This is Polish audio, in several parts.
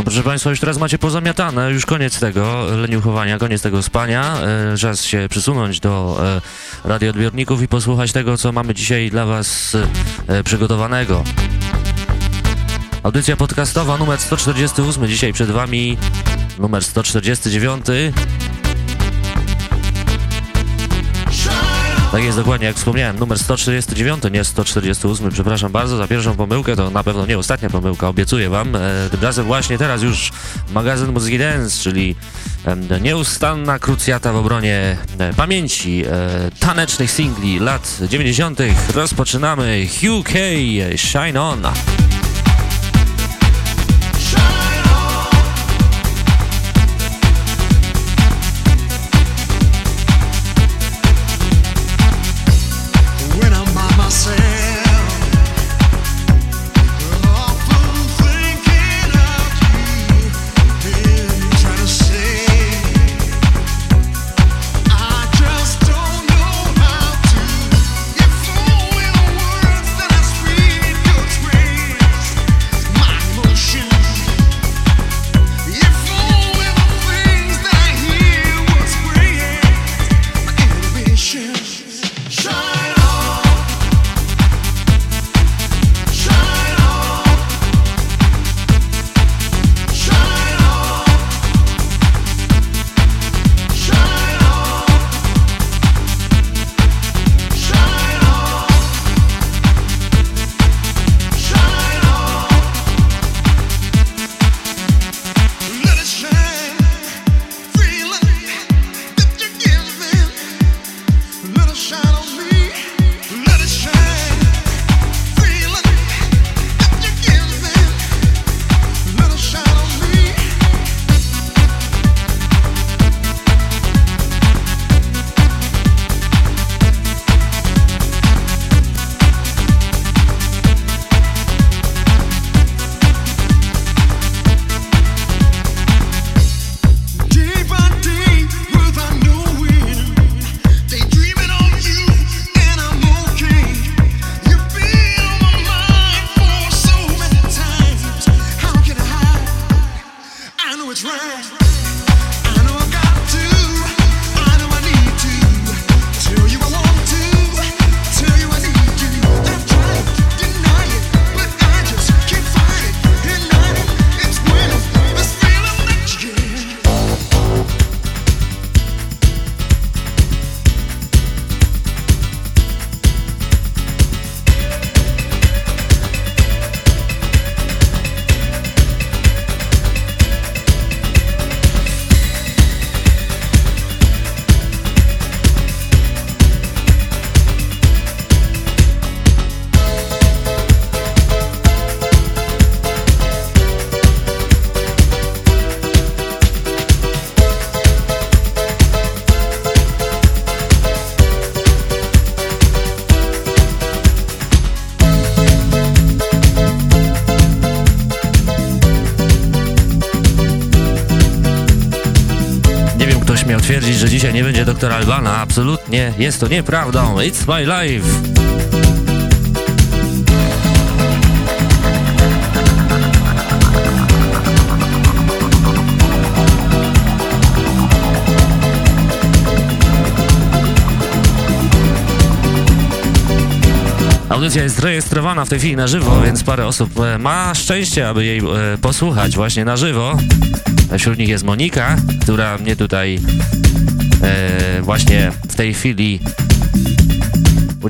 No proszę Państwa, już teraz macie pozamiatane, już koniec tego leniuchowania, koniec tego spania. E, czas się przysunąć do e, radioodbiorników i posłuchać tego, co mamy dzisiaj dla Was e, przygotowanego. Audycja podcastowa numer 148, dzisiaj przed Wami numer 149. Tak jest dokładnie, jak wspomniałem, numer 149, nie 148, przepraszam bardzo za pierwszą pomyłkę, to na pewno nie ostatnia pomyłka, obiecuję wam. E, tymczasem właśnie teraz już magazyn Muzyki Dance, czyli nieustanna krucjata w obronie e, pamięci e, tanecznych singli lat 90. Rozpoczynamy UK Shine On. Doktora Albana. Absolutnie jest to nieprawdą. It's my life. Audycja jest rejestrowana w tej chwili na żywo, więc parę osób e, ma szczęście, aby jej e, posłuchać właśnie na żywo. Wśród nich jest Monika, która mnie tutaj e, właśnie w tej chwili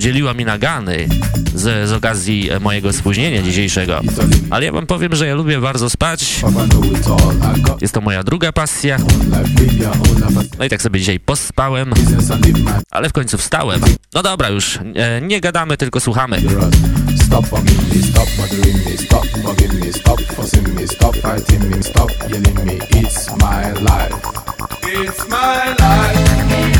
udzieliła mi nagany z, z okazji mojego spóźnienia dzisiejszego. Ale ja wam powiem, że ja lubię bardzo spać. Jest to moja druga pasja. No i tak sobie dzisiaj pospałem, ale w końcu wstałem. No dobra, już e, nie gadamy, tylko słuchamy. Stop bugging me, stop bothering me, stop bugging me, stop fussing me, stop fighting me, stop yelling me. It's my life. It's my life.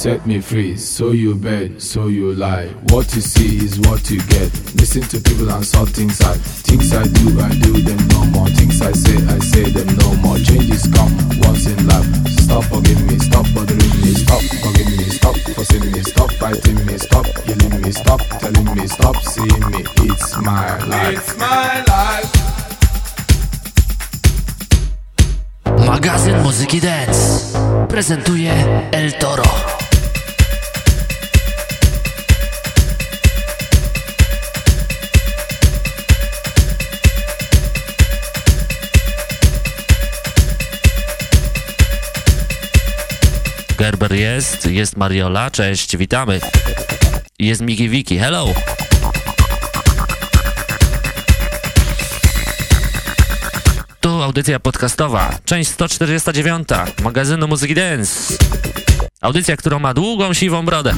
Set me free, so you bet, so you lie. What you see is what you get. Listen to people and saw things I things I do, I do them no more. Things I say, I say them no more. Changes come once in life. Stop forgiving me, stop bothering me, stop forgiving me, stop forcing me, stop fighting me, stop killing me, stop telling me, stop seeing me. It's my life. It's my life. Magazyn Muzyki Dance prezentuje El Toro. Gerber jest, jest Mariola, cześć, witamy. Jest Miki Wiki, hello. Tu audycja podcastowa, część 149 magazynu Muzyki Dance. Audycja, którą ma długą, siwą brodę.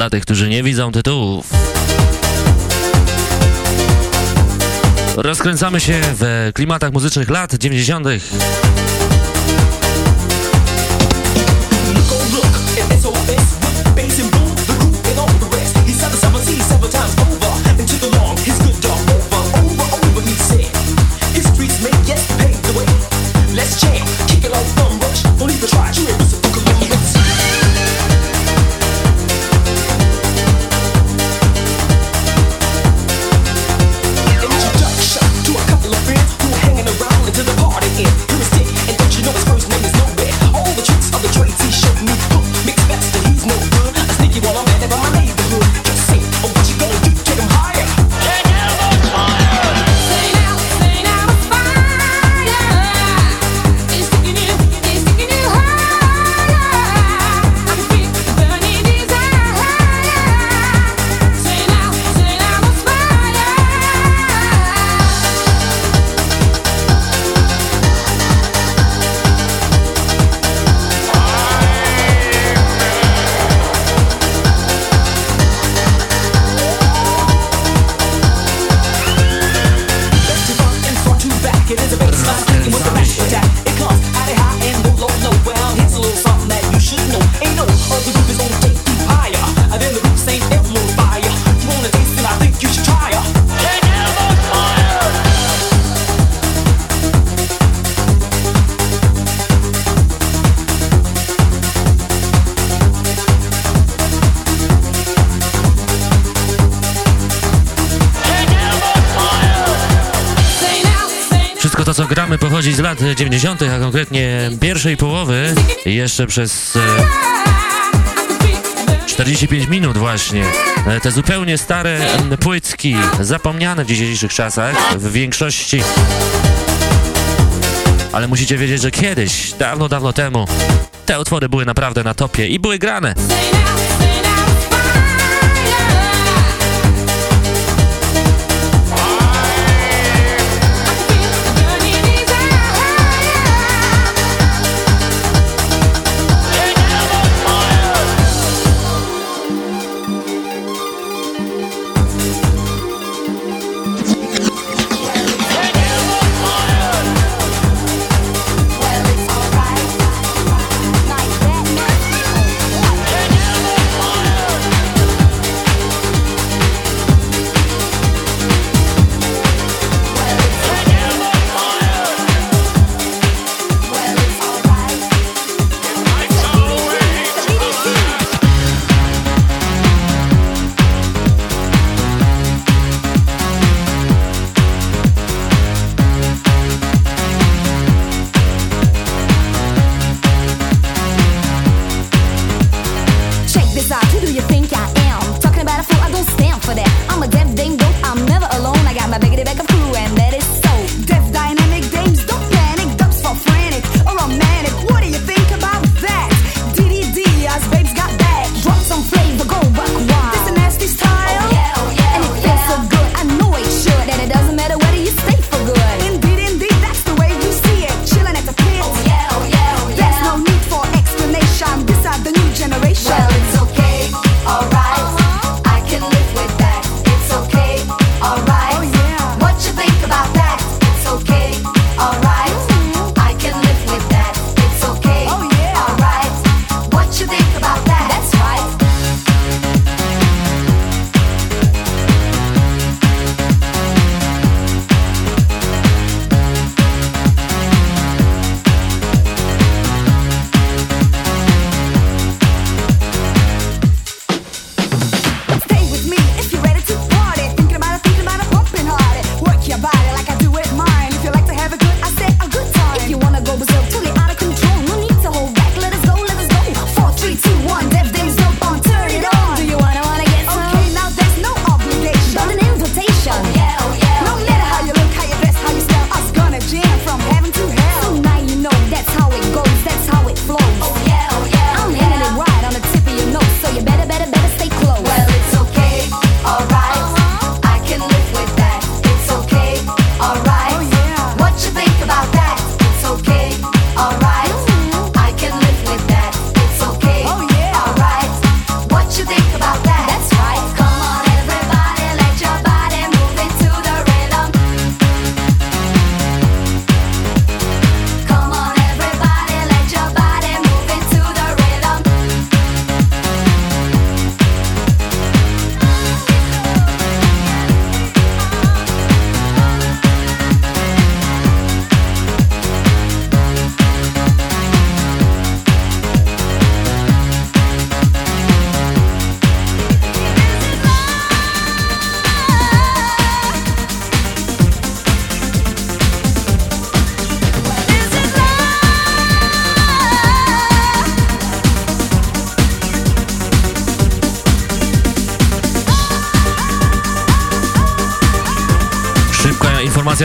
Dla tych, którzy nie widzą tytułów. Rozkręcamy się w klimatach muzycznych lat 90. 90., a konkretnie pierwszej połowy, jeszcze przez 45 minut właśnie. E, te zupełnie stare płytki, zapomniane w dzisiejszych czasach, w większości. Ale musicie wiedzieć, że kiedyś, dawno, dawno temu, te utwory były naprawdę na topie i były grane.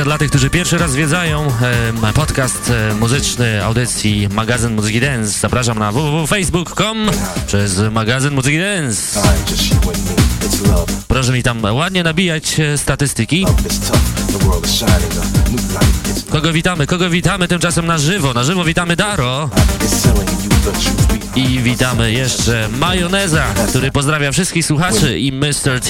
Dla tych, którzy pierwszy raz zwiedzają e, podcast e, muzyczny audycji magazyn Muzyki Dance. Zapraszam na www.facebook.com przez magazyn Muzyki Dance. Proszę mi tam ładnie nabijać e, statystyki. Kogo witamy? Kogo witamy tymczasem na żywo? Na żywo witamy Daro. I witamy jeszcze Majoneza, który pozdrawia wszystkich słuchaczy i Mr. T.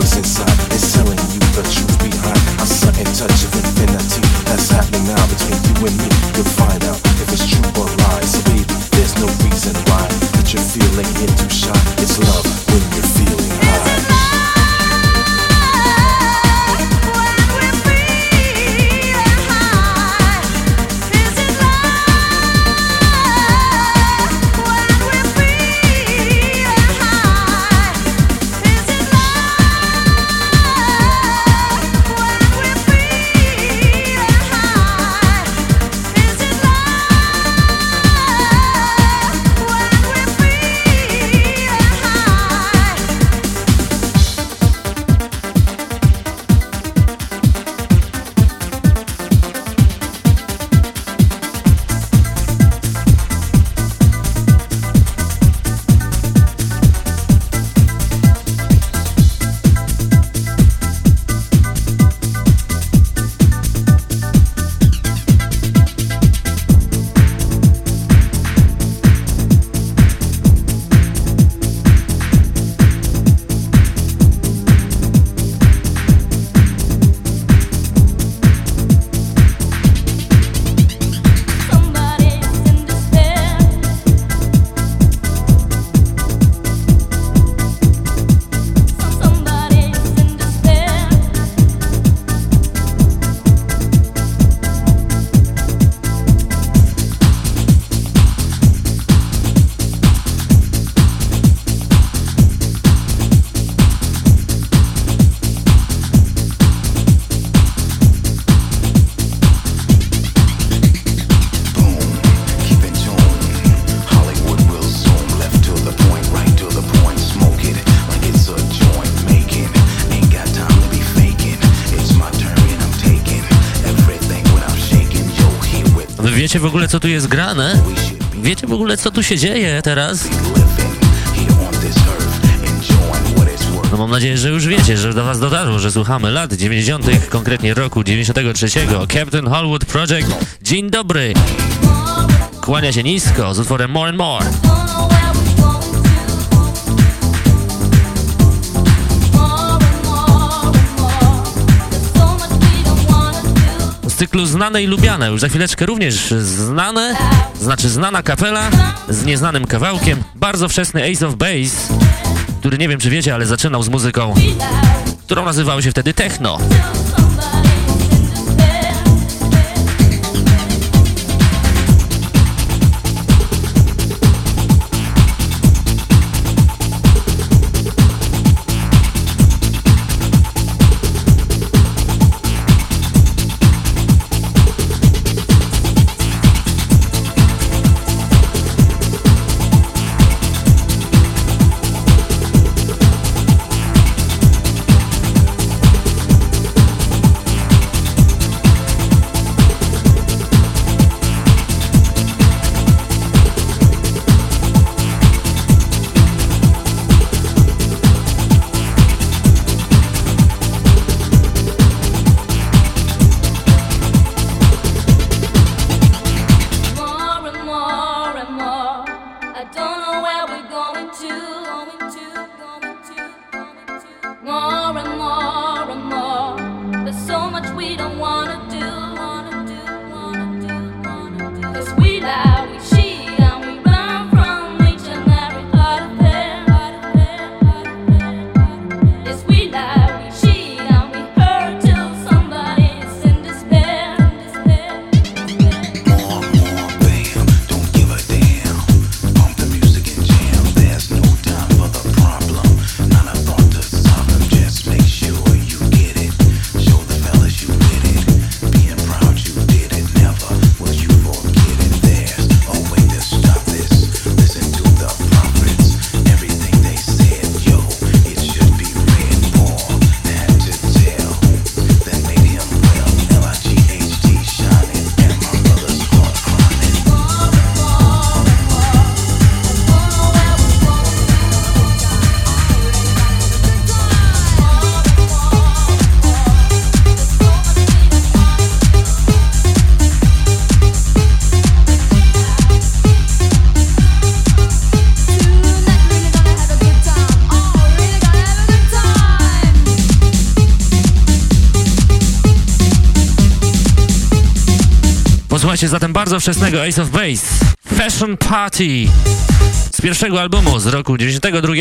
to your ogóle, co tu jest grane? Wiecie w ogóle, co tu się dzieje teraz? No mam nadzieję, że już wiecie, że do was dotarło, że słuchamy lat 90., konkretnie roku 93. Captain Hollywood Project. Dzień dobry. Kłania się nisko z utworem More and More. Z cyklu Znane i Lubiane. Już za chwileczkę również znane, znaczy znana kapela z nieznanym kawałkiem. Bardzo wczesny Ace of Base, który nie wiem czy wiecie, ale zaczynał z muzyką, którą nazywało się wtedy techno. Słuchajcie zatem bardzo wczesnego Ace of Base, Fashion Party z pierwszego albumu z roku 92.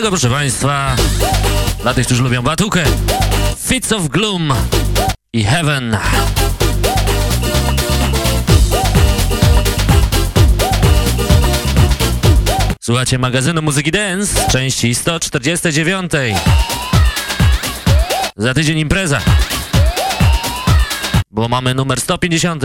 karnawałowego, proszę Państwa. Dla tych, którzy lubią batukę. Fits of Gloom i Heaven. Słuchacie magazynu Muzyki Dance, części 149. Za tydzień impreza. Bo mamy numer 150.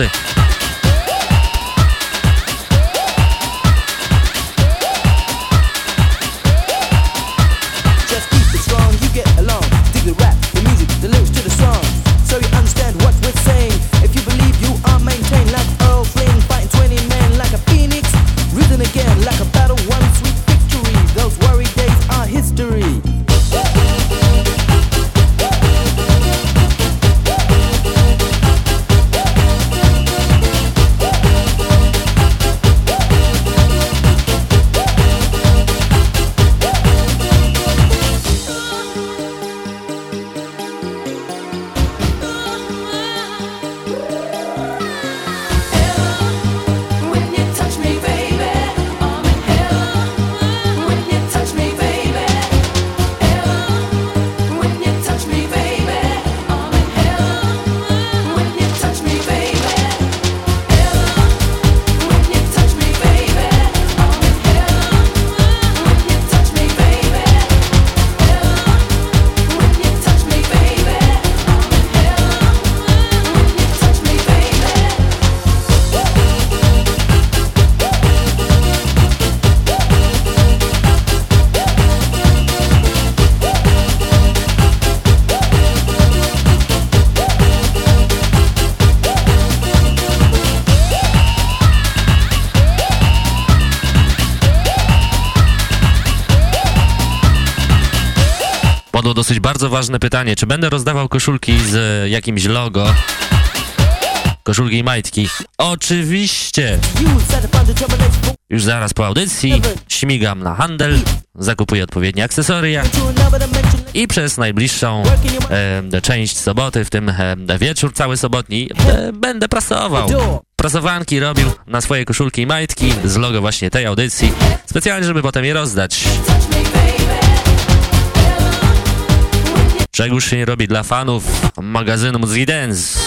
ważne pytanie, czy będę rozdawał koszulki z e, jakimś logo? Koszulki i majtki. Oczywiście! Już zaraz po audycji śmigam na handel, zakupuję odpowiednie akcesoria i przez najbliższą e, część soboty, w tym e, wieczór cały sobotni, e, będę prasował. opracowanki robił na swoje koszulki i majtki z logo właśnie tej audycji, specjalnie, żeby potem je rozdać. Czegoż się nie robi dla fanów magazynu Muzyki Dance.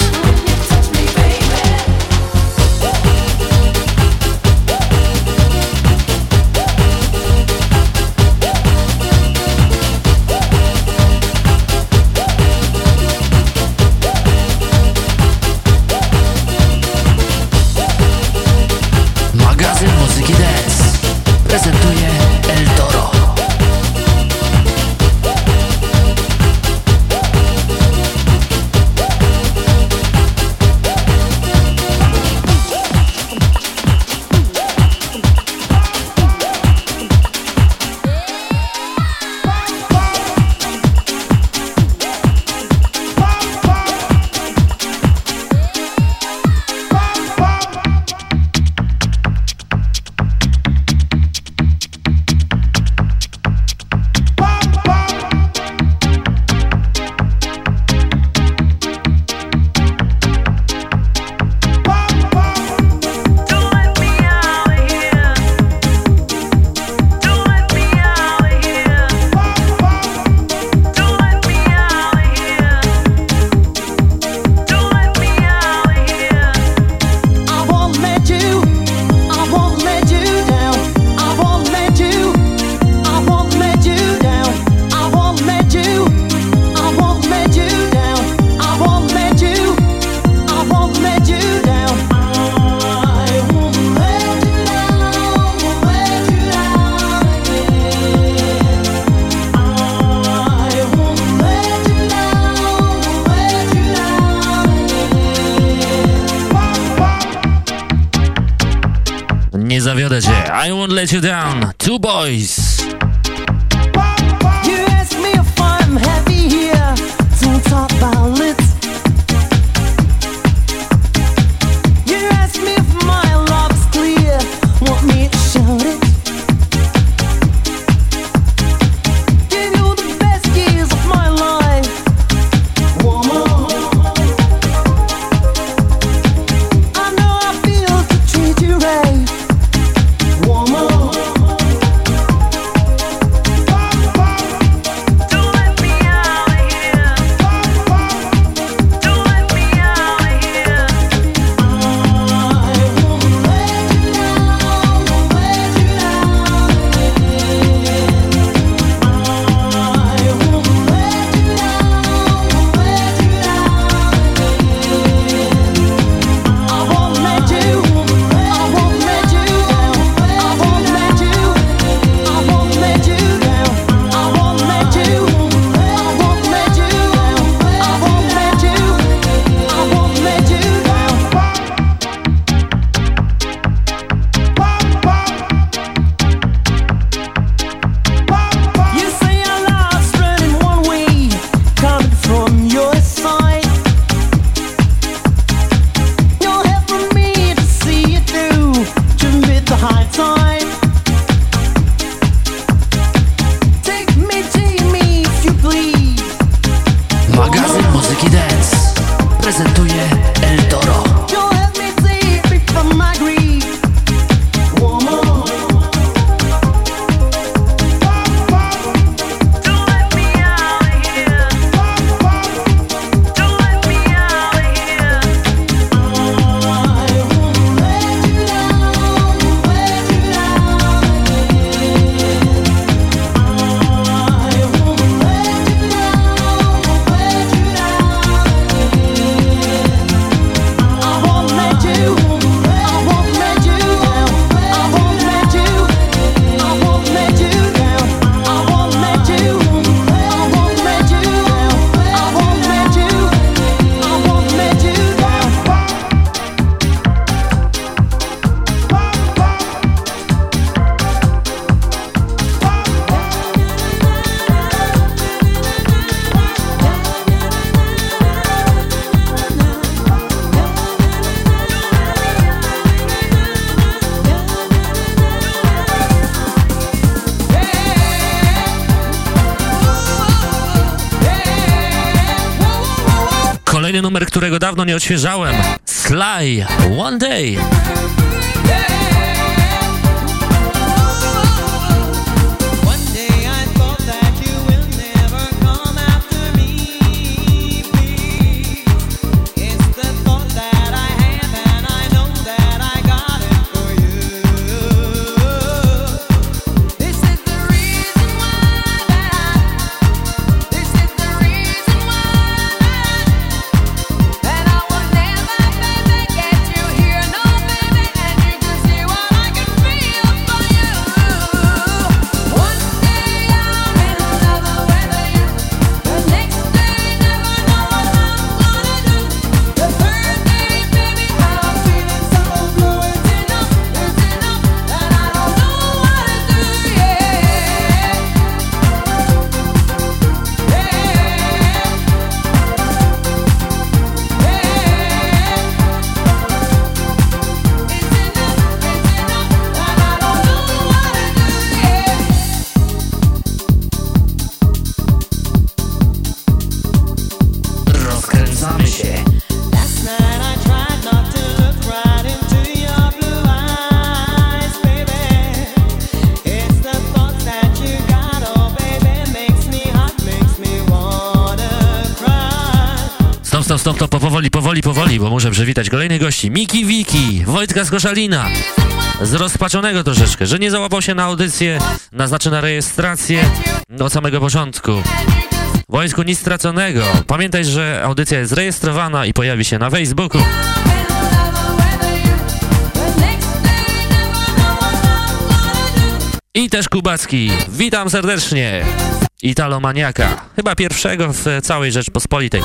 Numer, którego dawno nie odświeżałem. Sly, One Day. Muszę przywitać kolejnych gości. Miki Wiki, Wojtka z Koszalina. Zrozpaczonego troszeczkę, że nie załapał się na audycję, na znaczy na rejestrację od samego początku. Wojsku, nic straconego. Pamiętaj, że audycja jest rejestrowana i pojawi się na Facebooku. I też Kubacki. Witam serdecznie. Italomaniaka. Chyba pierwszego w całej Rzeczpospolitej.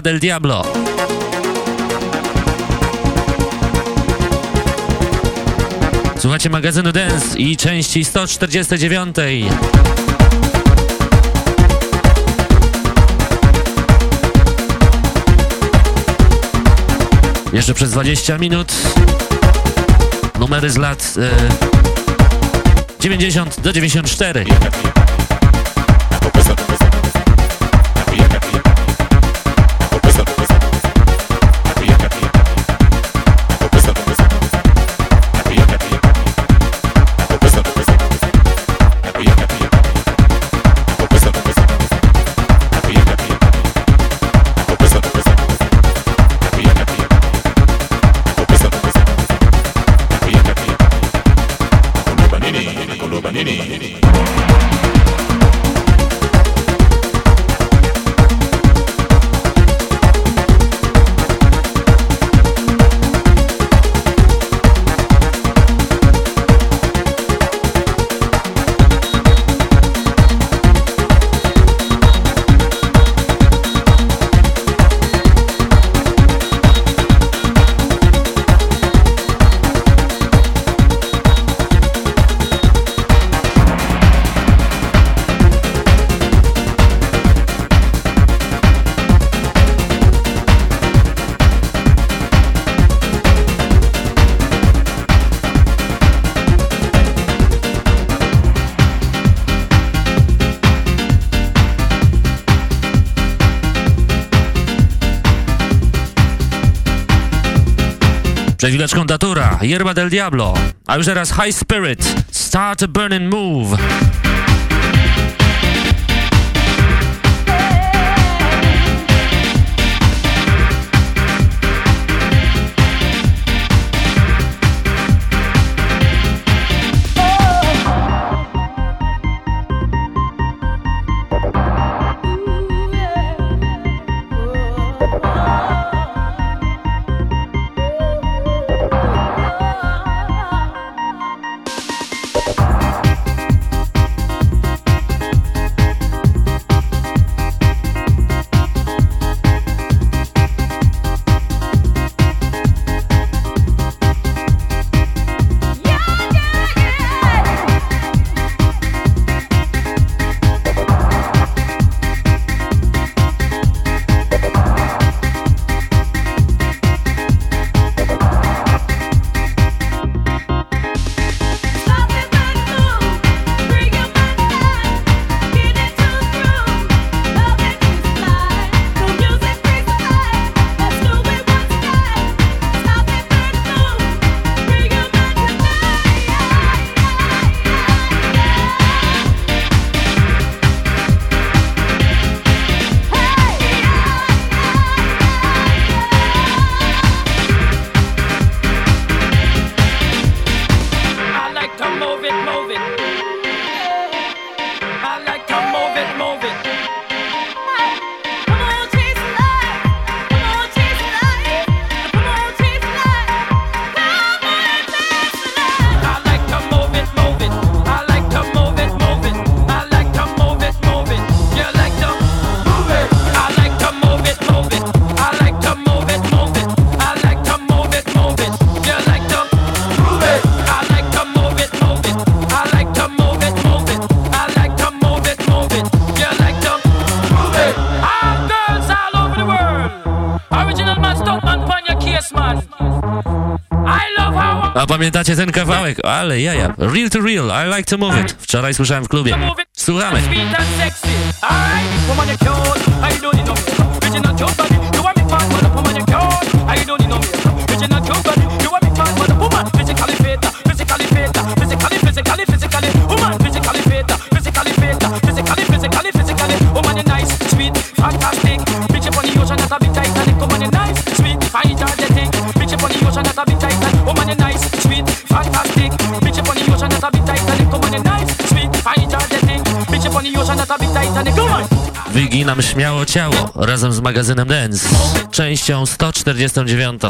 Yerba del Diablo. Słuchajcie magazynu Dance i części 149. Jeszcze przez 20 minut numery z lat e, 90 do 94. Chwileczką datura, Yerba del Diablo, a już teraz High Spirit, Start a Burning Move. pamiętacie ten kawałek? Ale jaja. Real to real, I like to move it. Wczoraj słyszałem w klubie. Słuchamy. Nam śmiało ciało razem z magazynem Dance, częścią 149.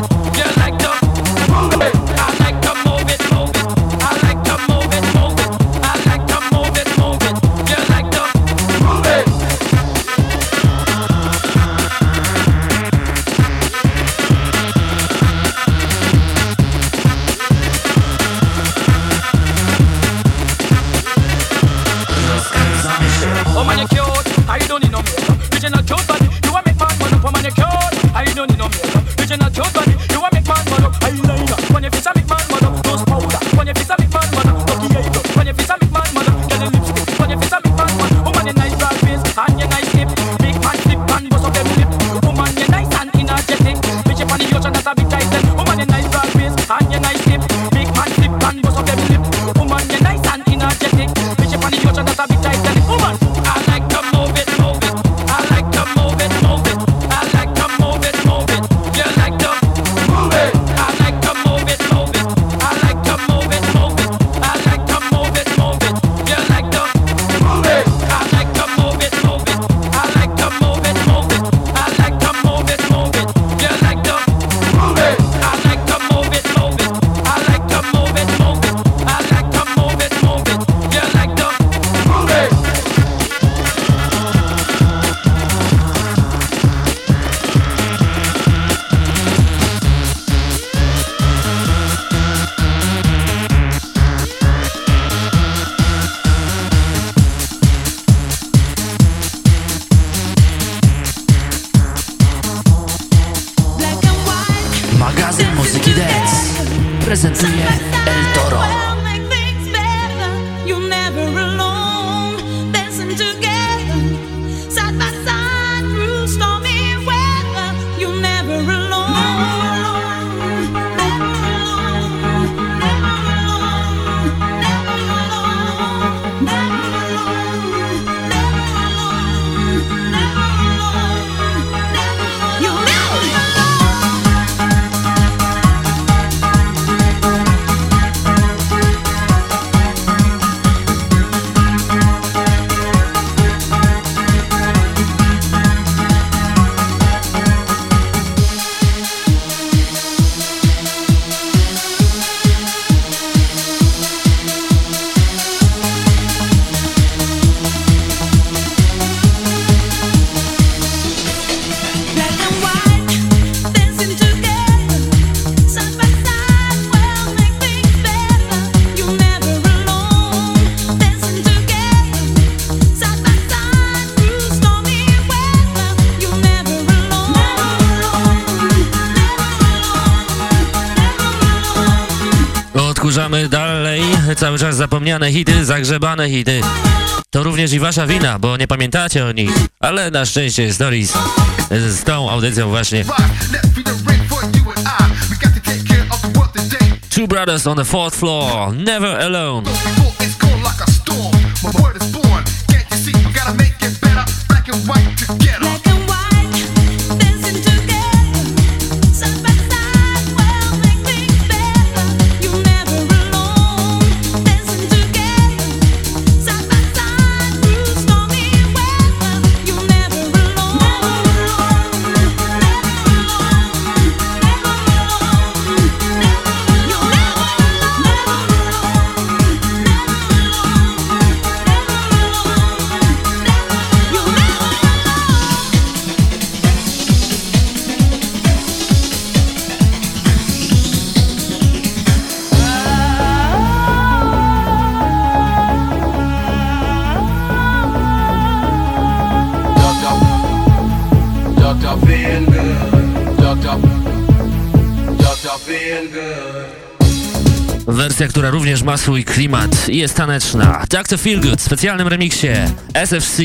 Zagrzebane hity, zagrzebane hity. To również i wasza wina, bo nie pamiętacie o nich, ale na szczęście stories e, z tą audycją właśnie. Two brothers on the fourth floor, never alone. Can't you see? We gotta make it better. Black and white together. Która również ma swój klimat i jest taneczna. Dr. Feelgood w specjalnym remiksie SFC.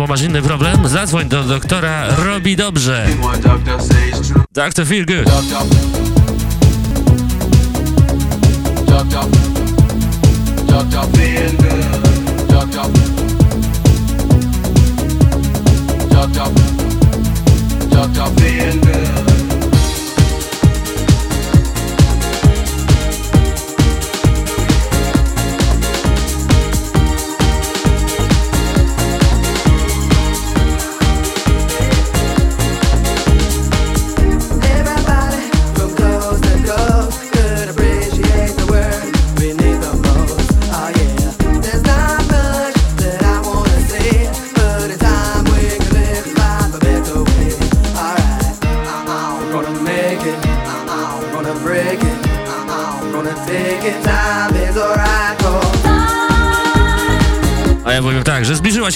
albo masz inny problem, zadzwoń do doktora Robi Dobrze. Dr. Feel Good.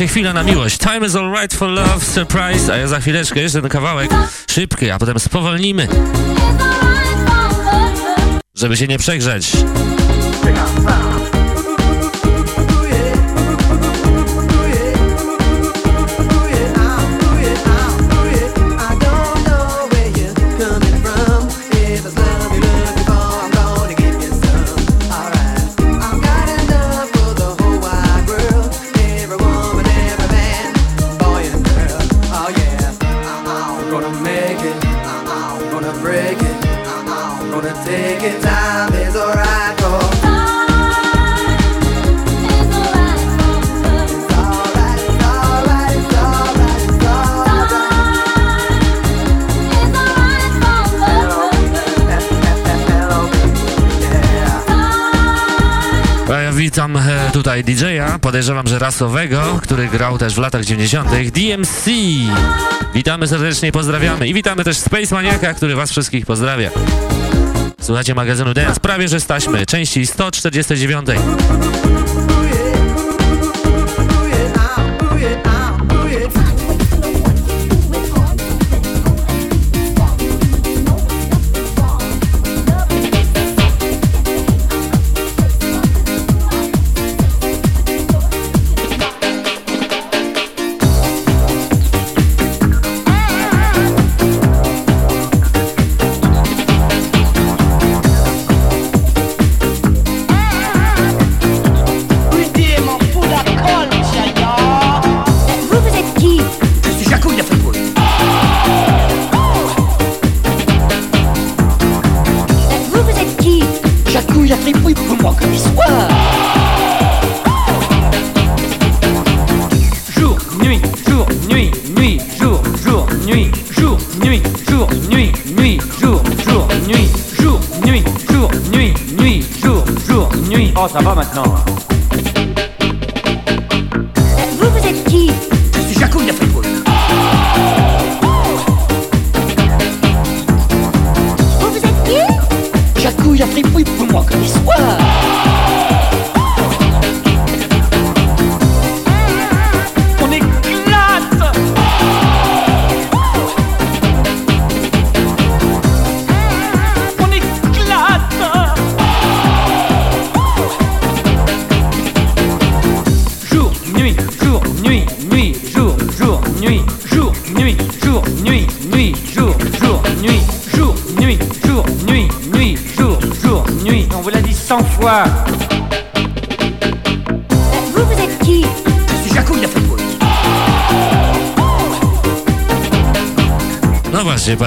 chwila na miłość. Time is alright for love, surprise. A ja za chwileczkę jeszcze ten kawałek szybki, a potem spowolnimy. Żeby się nie przegrzać. Tutaj DJ-a, podejrzewam, że rasowego, który grał też w latach 90. DMC. Witamy serdecznie, pozdrawiamy i witamy też Space Maniaka, który was wszystkich pozdrawia. Słuchajcie magazynu Dance, prawie że staśmy, części 149. Ça va maintenant.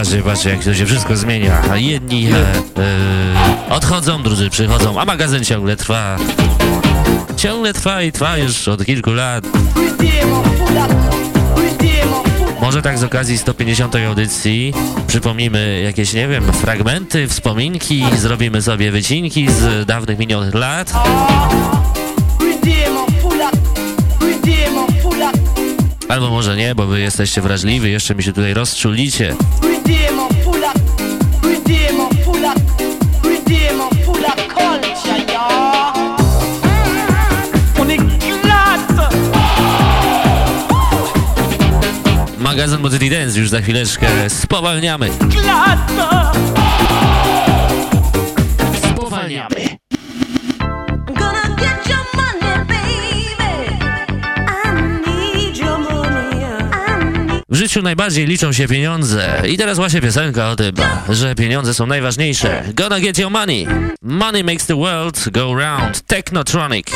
Patrzcie, patrzcie, jak to się wszystko zmienia. Jedni e, e, odchodzą, drudzy przychodzą, a magazyn ciągle trwa. Ciągle trwa i trwa już od kilku lat. Może tak z okazji 150. audycji przypomnimy jakieś, nie wiem, fragmenty, wspominki, zrobimy sobie wycinki z dawnych minionych lat. Albo może nie, bo wy jesteście wrażliwi, jeszcze mi się tutaj rozczulicie. Magazyn Muzyki Dance już za chwileczkę spowalniamy. Éclate życiu najbardziej liczą się pieniądze. I teraz właśnie piosenka o tym, że pieniądze są najważniejsze. Gonna get your money. Money makes the world go round. Technotronic.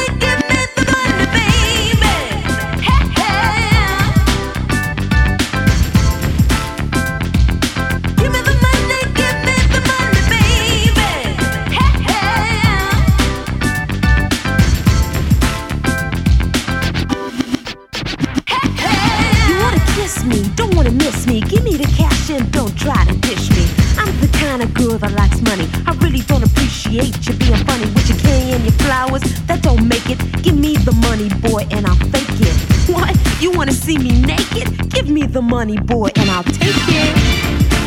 Appreciate you being funny with your candy and your flowers. That don't make it. Give me the money, boy, and I'll fake it. What? You wanna see me naked? Give me the money, boy, and I'll take it.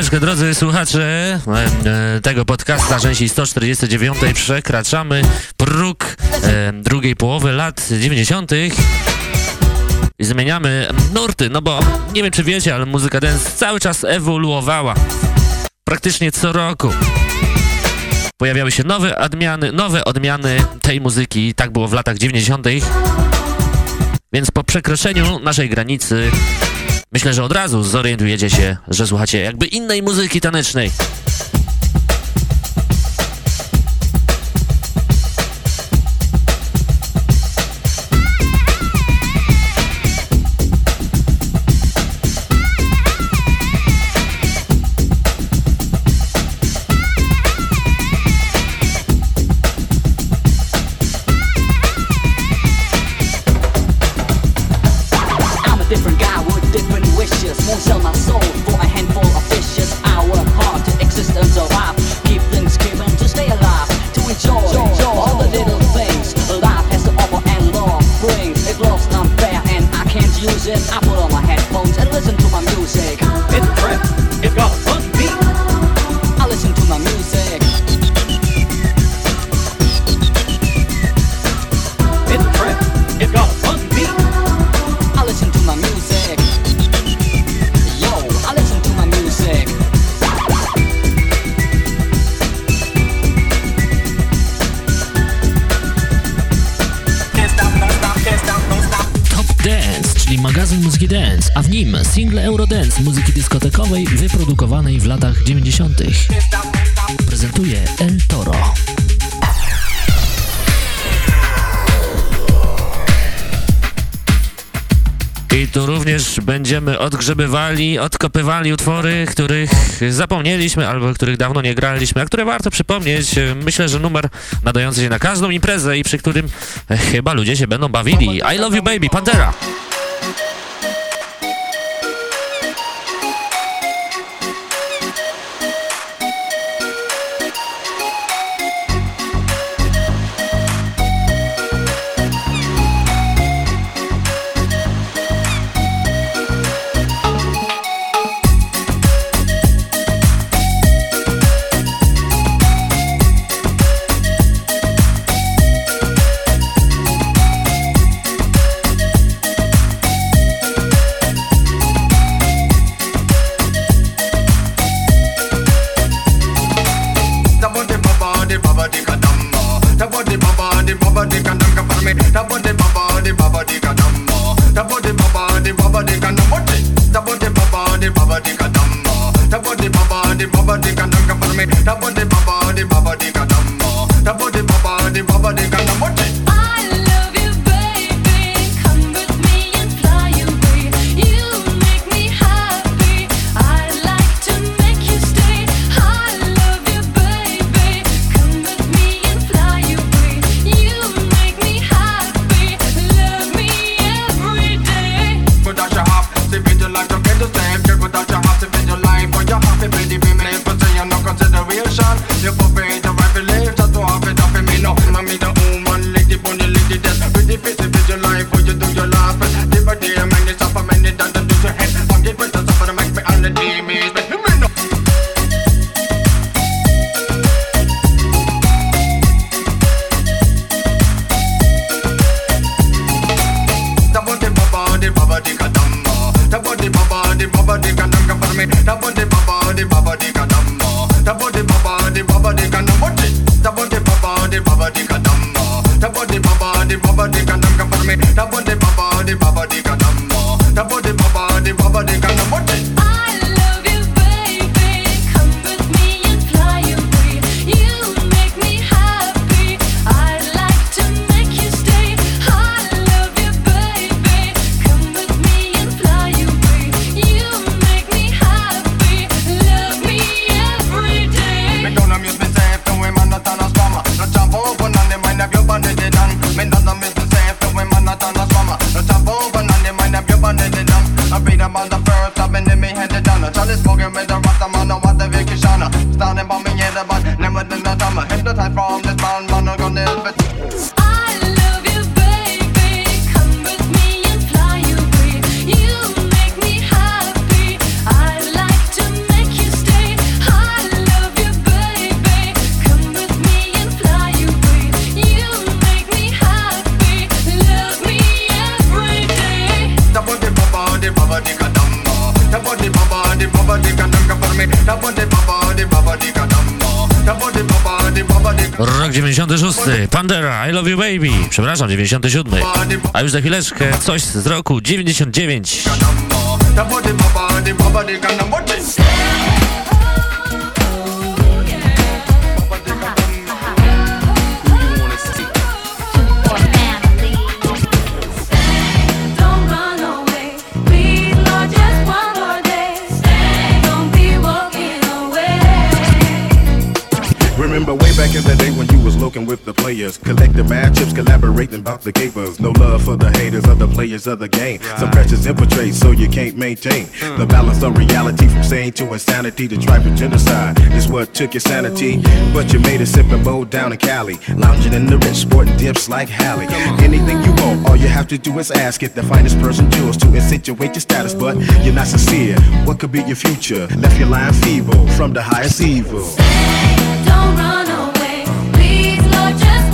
chwileczkę, drodzy słuchacze e, e, tego podcasta, części 149, przekraczamy próg e, drugiej połowy lat 90. I zmieniamy nurty, no bo nie wiem czy wiecie, ale muzyka dance cały czas ewoluowała. Praktycznie co roku pojawiały się nowe odmiany, nowe odmiany tej muzyki. Tak było w latach 90. Więc po przekroczeniu naszej granicy Myślę, że od razu zorientujecie się, że słuchacie jakby innej muzyki tanecznej. będziemy odgrzebywali, odkopywali utwory, których zapomnieliśmy albo których dawno nie graliśmy, a które warto przypomnieć. Myślę, że numer nadający się na każdą imprezę i przy którym chyba ludzie się będą bawili. I Love You Baby, Pantera! the baba di kanamba for me. Tap on the baba di baba di kanamba. Tap on the baba di baba di kanamba. Tap on the baba di baba di kanamba. Tap on the baba di baba di kanamba for me. Tap on the baba di baba di kanamba. Tap on the baba di baba di kanamba. 96, Pandera, I Love You Baby, przepraszam, 97, a już za chwileczkę coś z roku 99. the mad chips, collaborating about the capers. No love for the haters or the players of the game. Right. Some pressures infiltrate, so you can't maintain mm. the balance of reality from sane to insanity to tribal genocide. Is what took your sanity, but you made a sipping bold down in Cali, lounging in the rich, sporting dips like Halley. Anything you want, all you have to do is ask it. The finest person jewels to insinuate your status, but you're not sincere. What could be your future? Left your line feeble from the highest evil. Don't run away, please, Lord, just.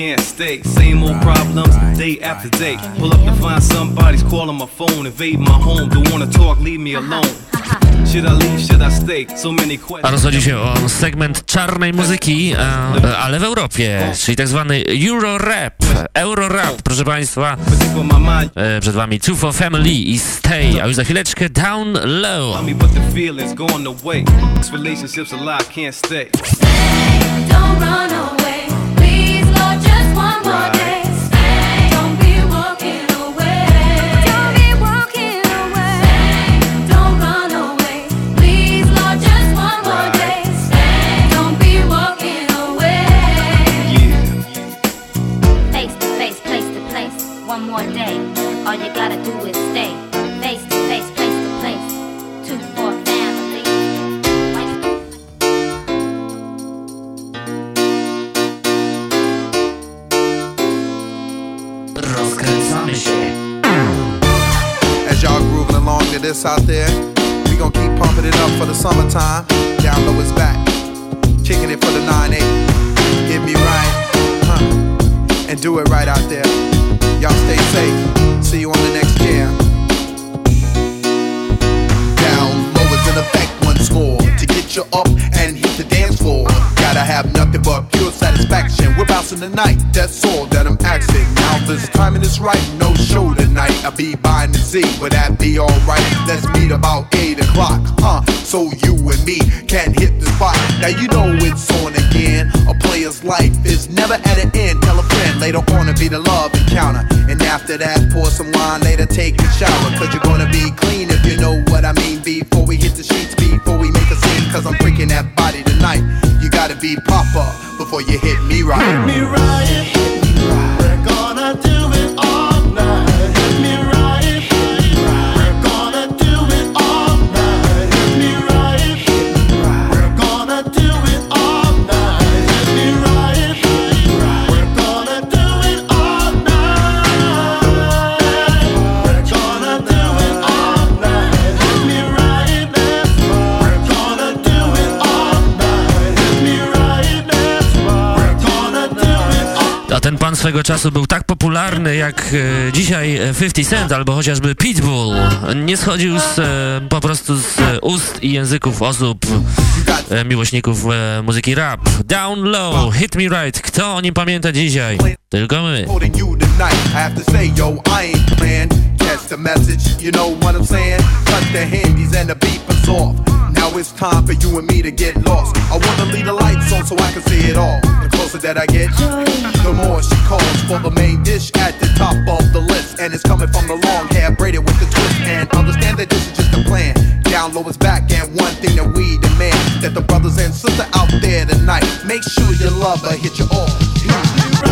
can't stay. Same old problems, day after day. Pull up find somebody's calling my phone, invade my home. Don't wanna talk, leave me alone. A rozchodzi się o segment czarnej muzyki, ale w Europie, czyli tak zwany Euro-rap. Euro-rap, proszę Państwa. E, przed Wami Two for Family i Stay, a już za chwileczkę Down Low. Stay, don't run away. one more day. Out there. We gonna keep pumping it up for the summertime. Down low is back. Kicking it for the 9-8. Get me right, huh? And do it right out there. Y'all stay safe. See you on the next jam. Down low is in effect, one score to get you up floor. Gotta have nothing but pure satisfaction. We're bouncing tonight, that's all that I'm asking. Now this timing is right, no show tonight. I'll be buying the Z, but that be alright. Let's meet about 8 o'clock, huh? So you and me can hit the spot. Now you know it's on again. A player's life is never at an end. Tell a friend later on to be the love encounter. And after that, pour some wine, later take a shower. Cause you're gonna be clean if you know what I mean. Before we hit the sheets, before we make a scene. Cause I'm freaking that body tonight. Gotta be proper before you hit me right. Hit me right, swego czasu był tak popularny jak e, dzisiaj e, 50 Cent albo chociażby Pitbull. Nie schodził z, e, po prostu z e, ust i języków osób, e, miłośników e, muzyki rap. Down low, hit me right. Kto o nim pamięta dzisiaj? Tylko my. Tonight, I have to say, yo, I ain't playing. Catch the message, you know what I'm saying? Cut the handies and the beepers off. Now it's time for you and me to get lost. I wanna leave the lights on so I can see it all. The closer that I get, the more she calls for the main dish at the top of the list. And it's coming from the long hair braided with the twist. And understand that this is just a plan. Down low is back, and one thing that we demand that the brothers and sisters out there tonight make sure your lover hit you off.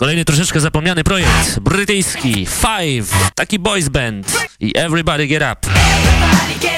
Kolejny troszeczkę zapomniany projekt, brytyjski, Five, taki boys band. I Everybody Get Up. I'm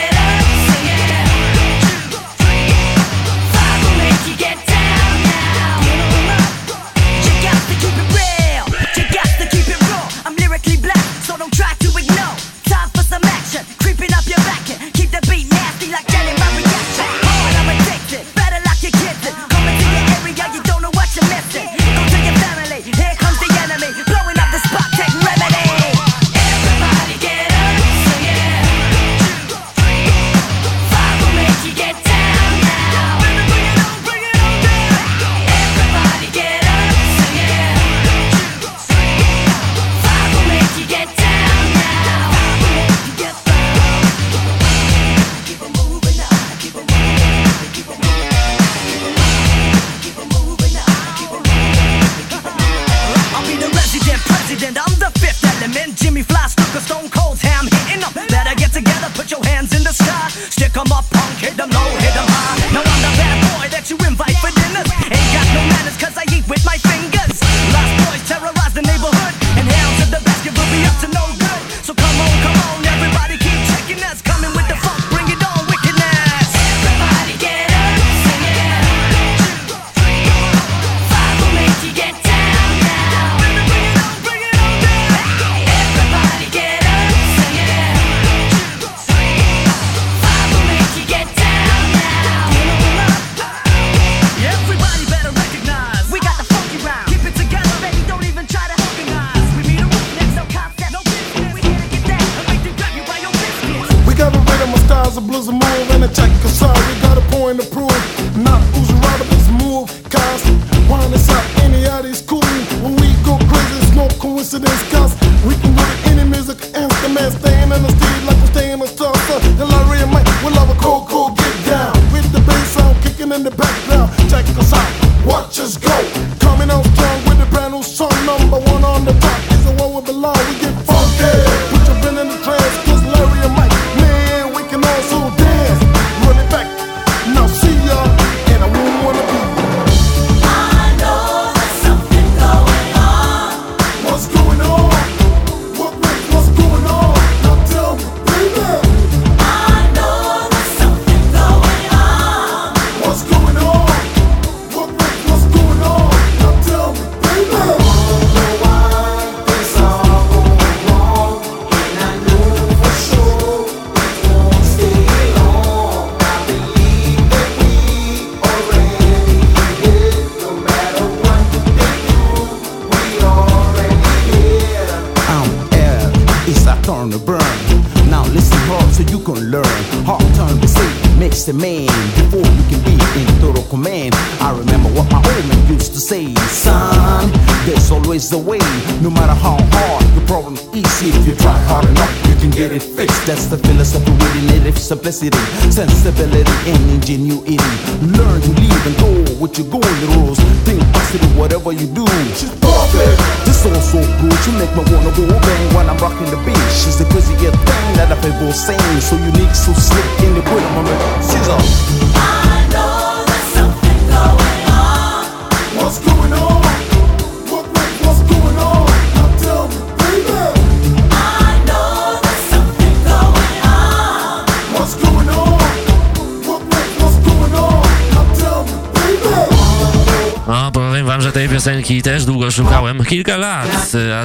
the fifth element. Jimmy Fly,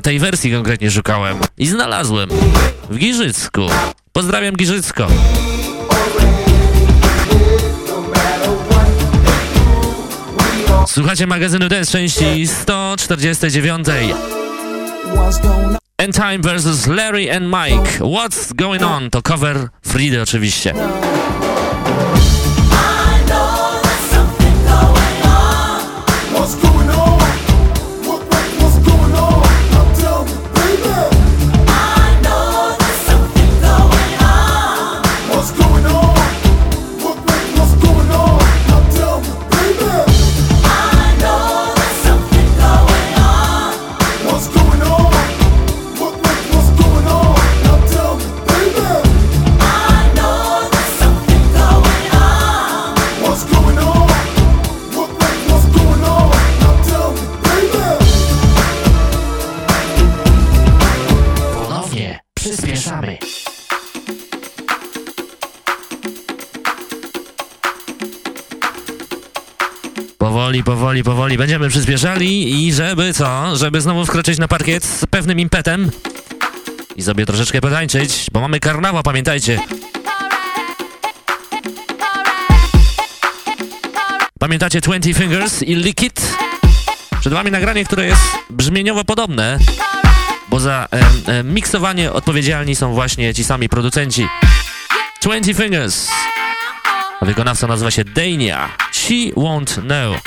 tej wersji konkretnie szukałem i znalazłem w Giżycku. Pozdrawiam Giżycko. Słuchacie magazynu Dance części 149. End Time vs. Larry and Mike. What's going on? To cover Fridy oczywiście. powoli, powoli będziemy przyspieszali i żeby co, żeby znowu wkroczyć na parkiet z pewnym impetem i sobie troszeczkę potańczyć, bo mamy karnawa, pamiętajcie. Pamiętacie Twenty Fingers i Liquid. Przed Wami nagranie, które jest brzmieniowo podobne, bo za e, e, miksowanie odpowiedzialni są właśnie ci sami producenci. Twenty Fingers. A wykonawca nazywa się Dania. She won't know.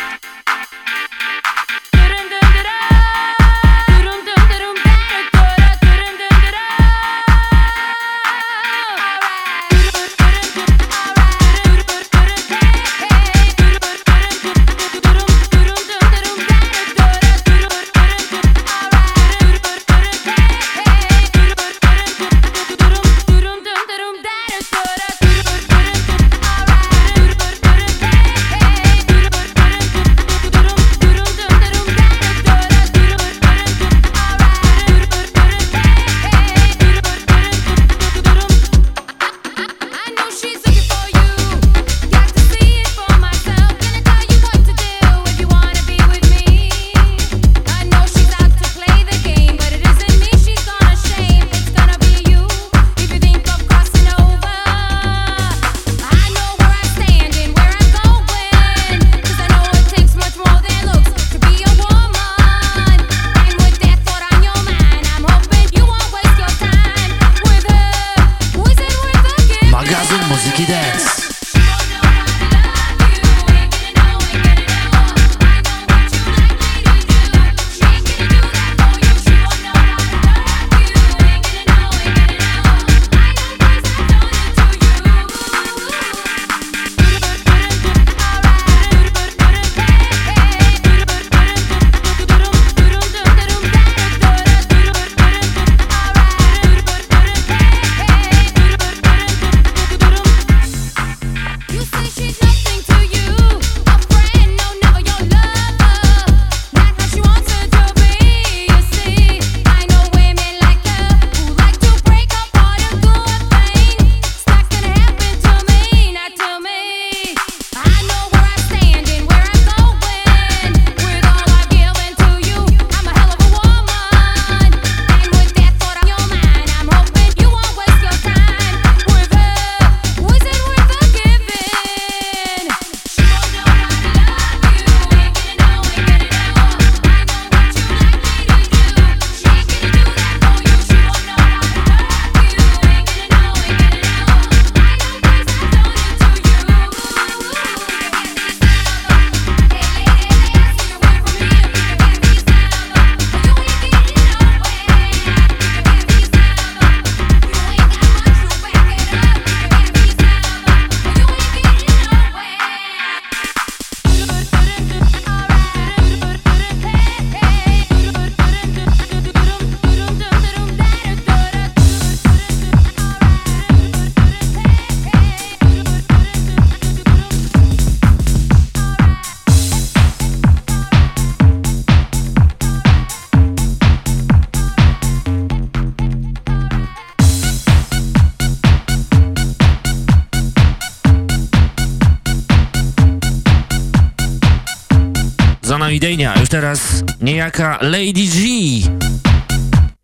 teraz niejaka Lady G,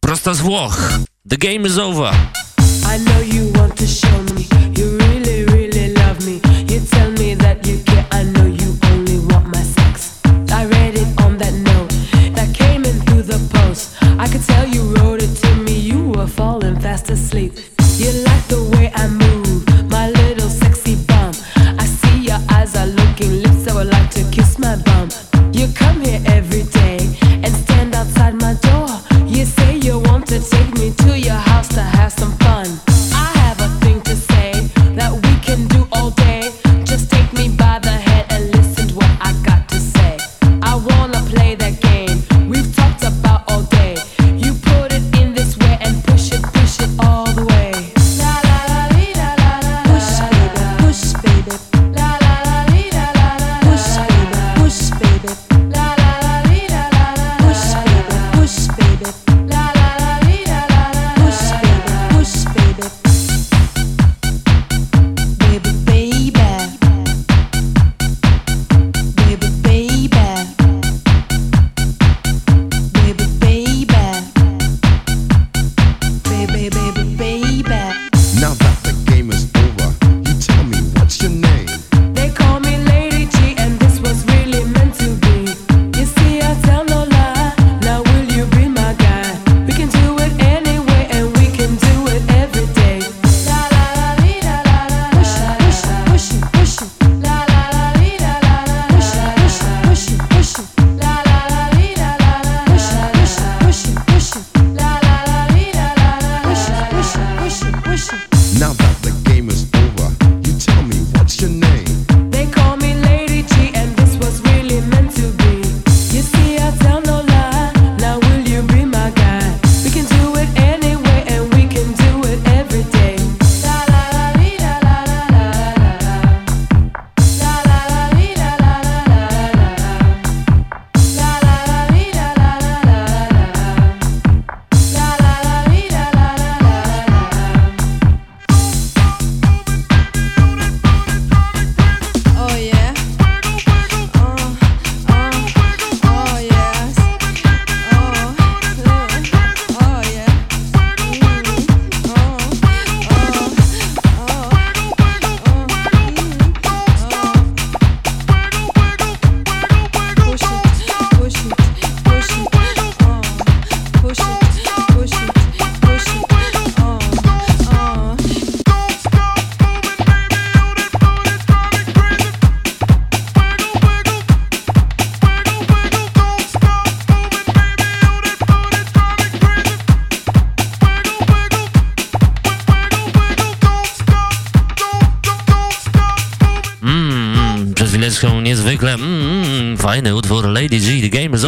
prosta z Włoch. The game is over. I know you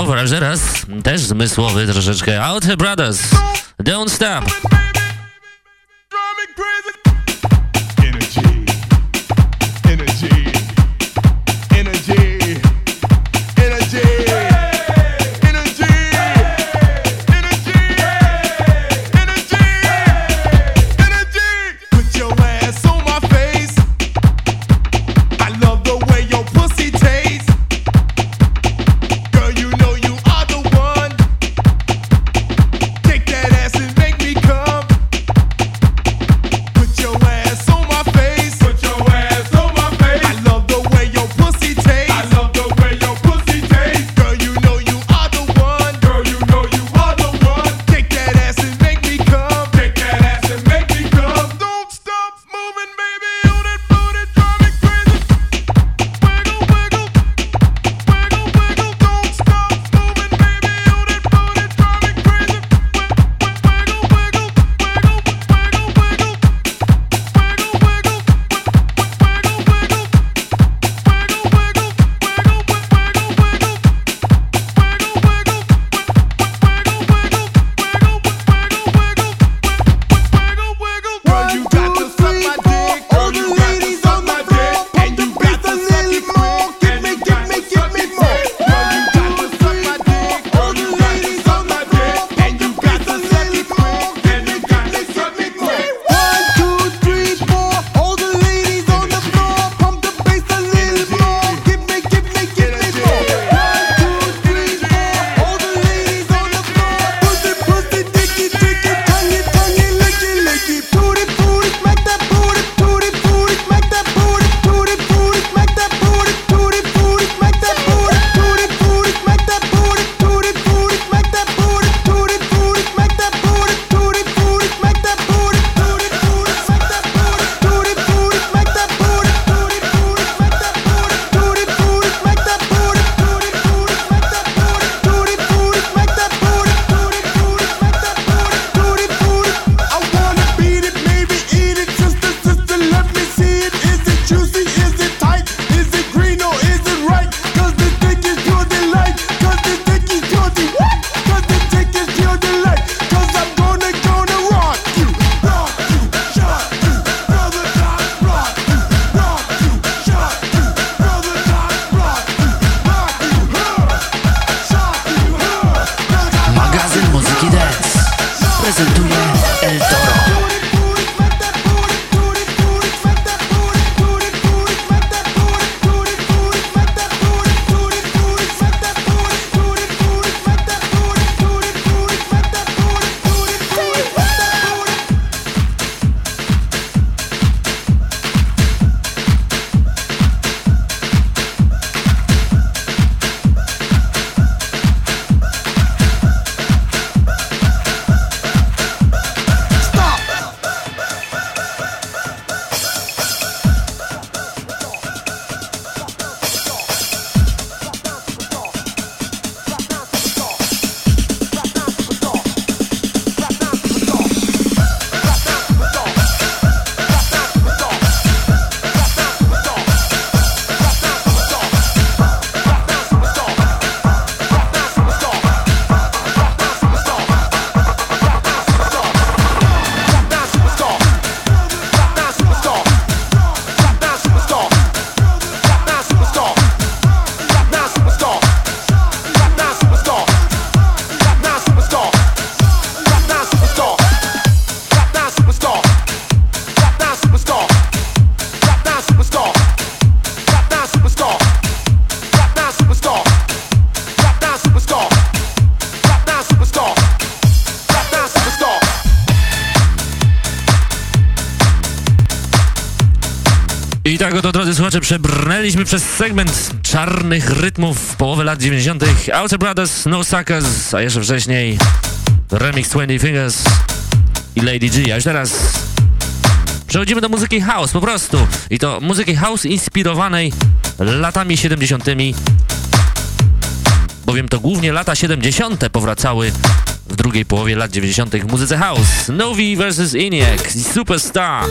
Dobra, teraz też zmysłowy troszeczkę. Out Brothers, Don't Stop. Słuchacze, przebrnęliśmy przez segment czarnych rytmów w połowie lat 90. Outer Brothers, No Suckers, a jeszcze wcześniej remix 20 Fingers i Lady G. A już teraz przechodzimy do muzyki house, po prostu. I to muzyki house inspirowanej latami 70. Bowiem to głównie lata 70. powracały w drugiej połowie lat 90. w muzyce house. Novi vs. ENIAC, Superstar.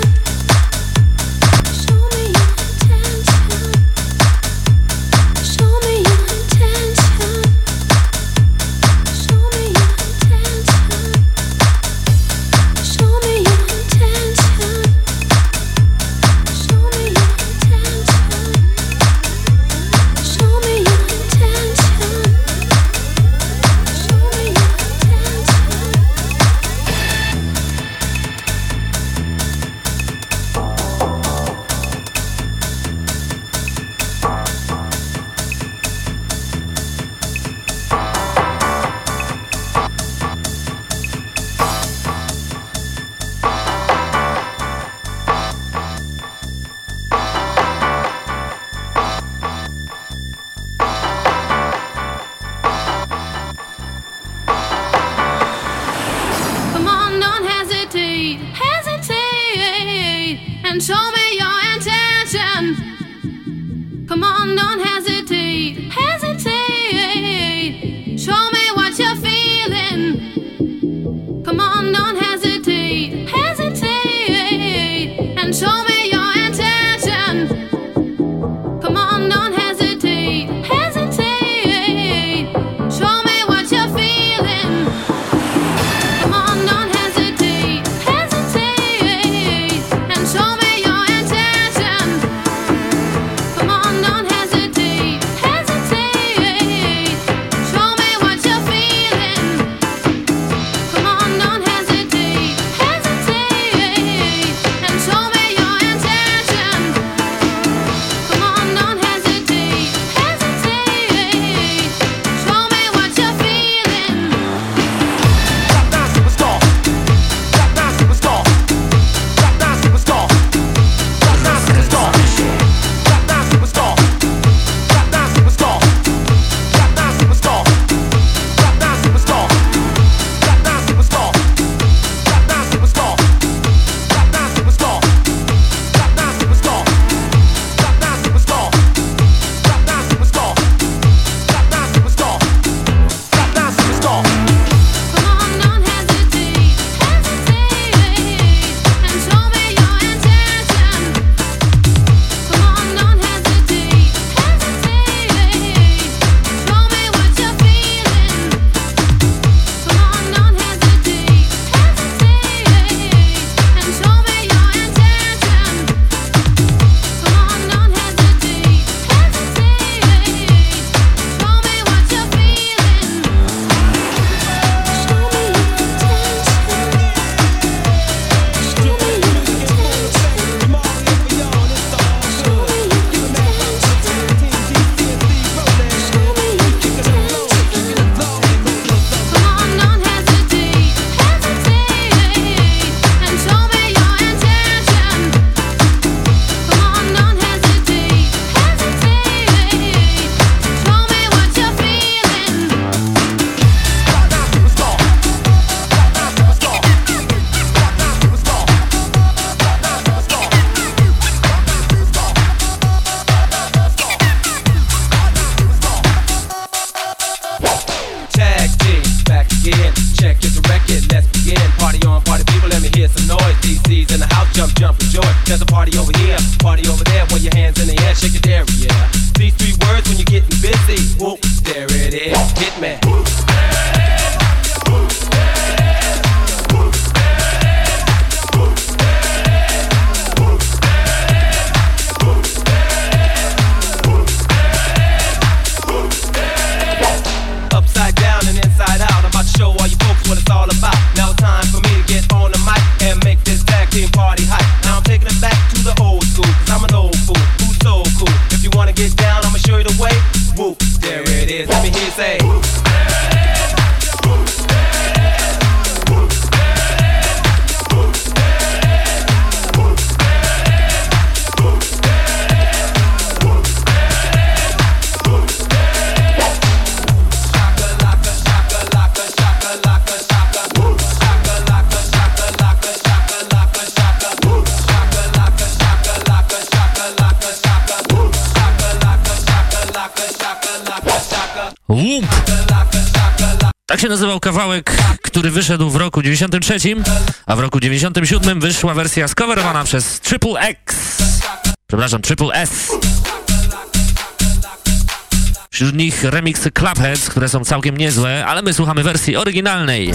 kawałek, który wyszedł w roku 93, a w roku 97 wyszła wersja skowerowana przez Triple X. Przepraszam, Triple S. Wśród nich remiksy Clubheads, które są całkiem niezłe, ale my słuchamy wersji oryginalnej.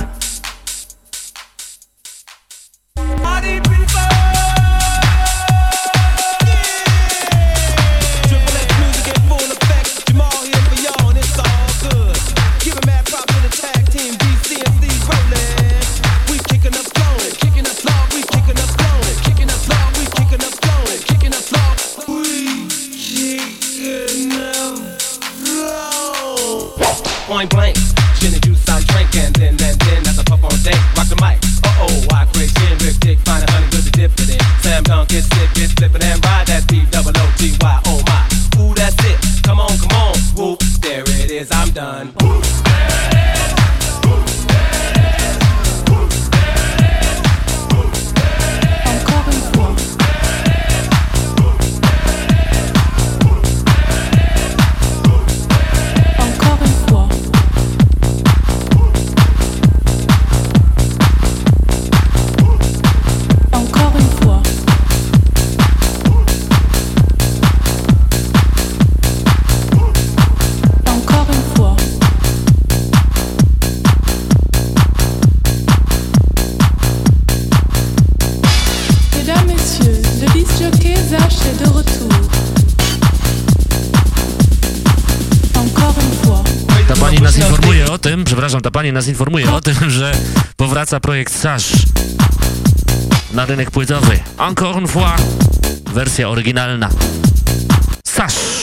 przepraszam, ta pani nas informuje o tym, że powraca projekt Sash na rynek płytowy. Encore une fois, wersja oryginalna. Sash!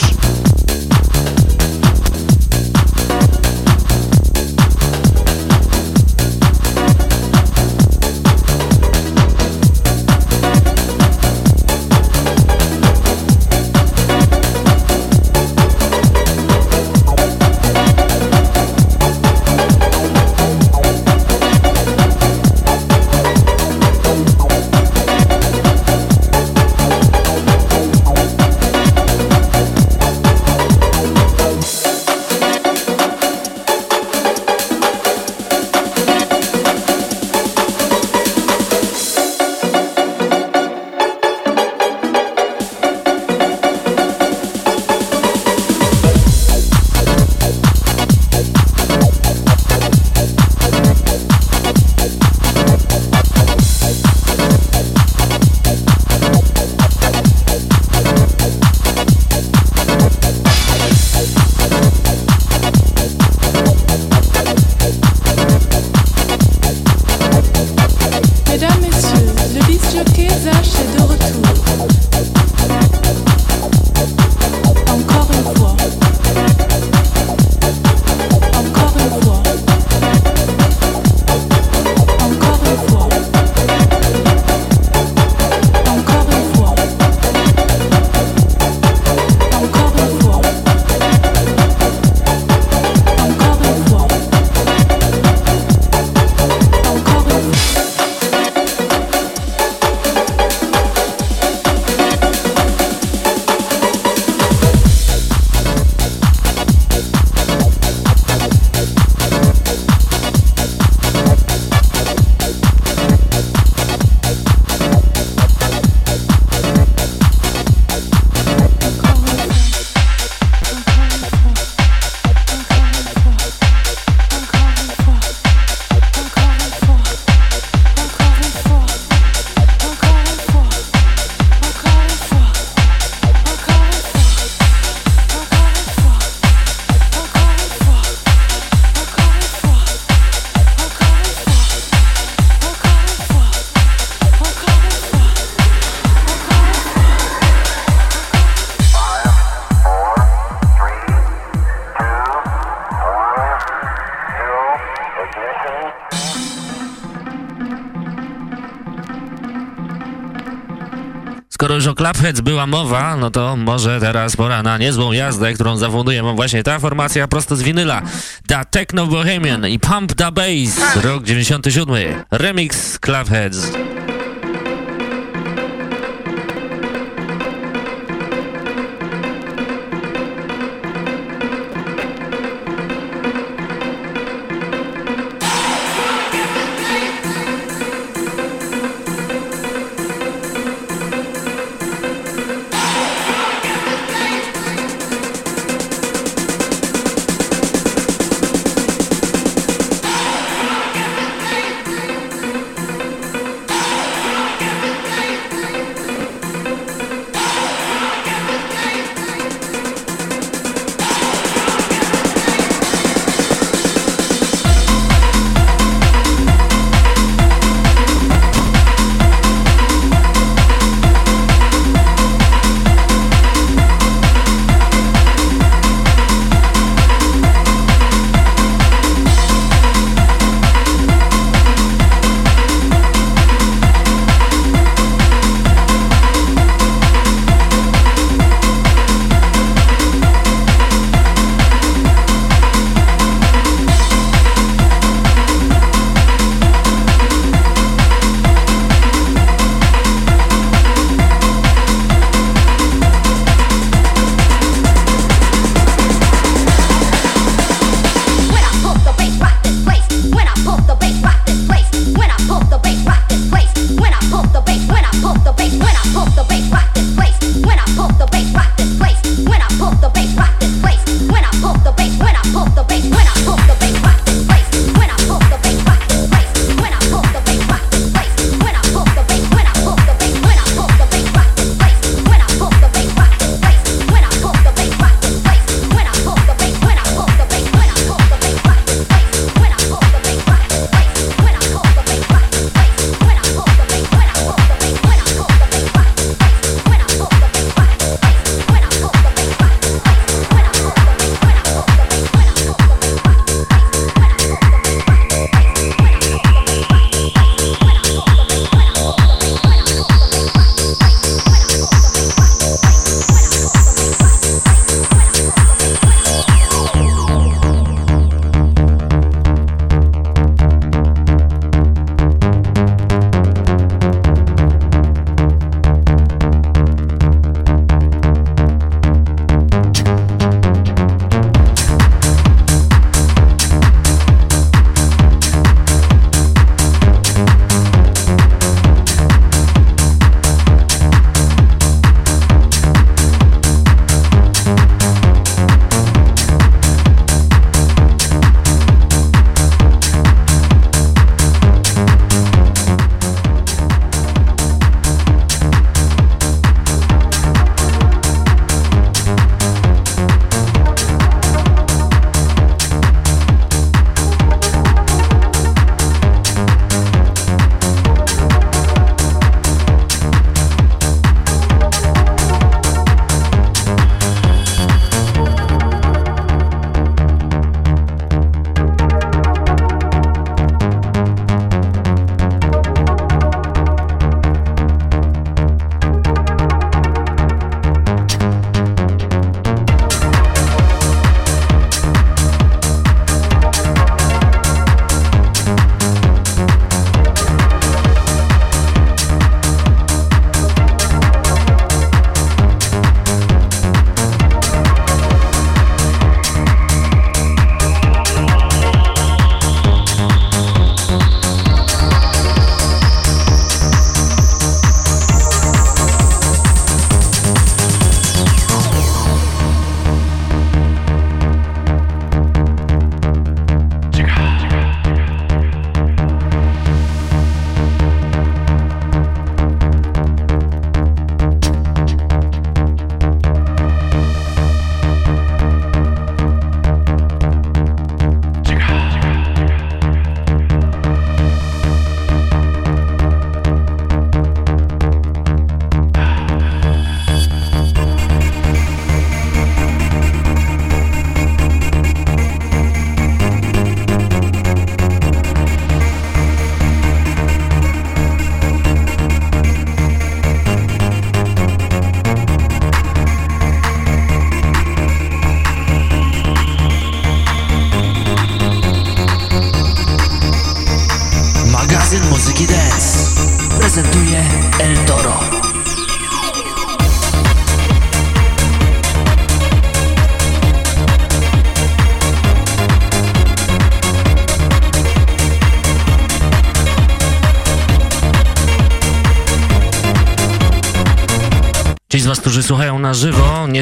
Clubheads była mowa, no to może teraz pora na niezłą jazdę, którą zawoduje wam właśnie ta formacja prosto z winyla. Da Techno Bohemian i Pump Da Bass, rok 97. Remix Clubheads.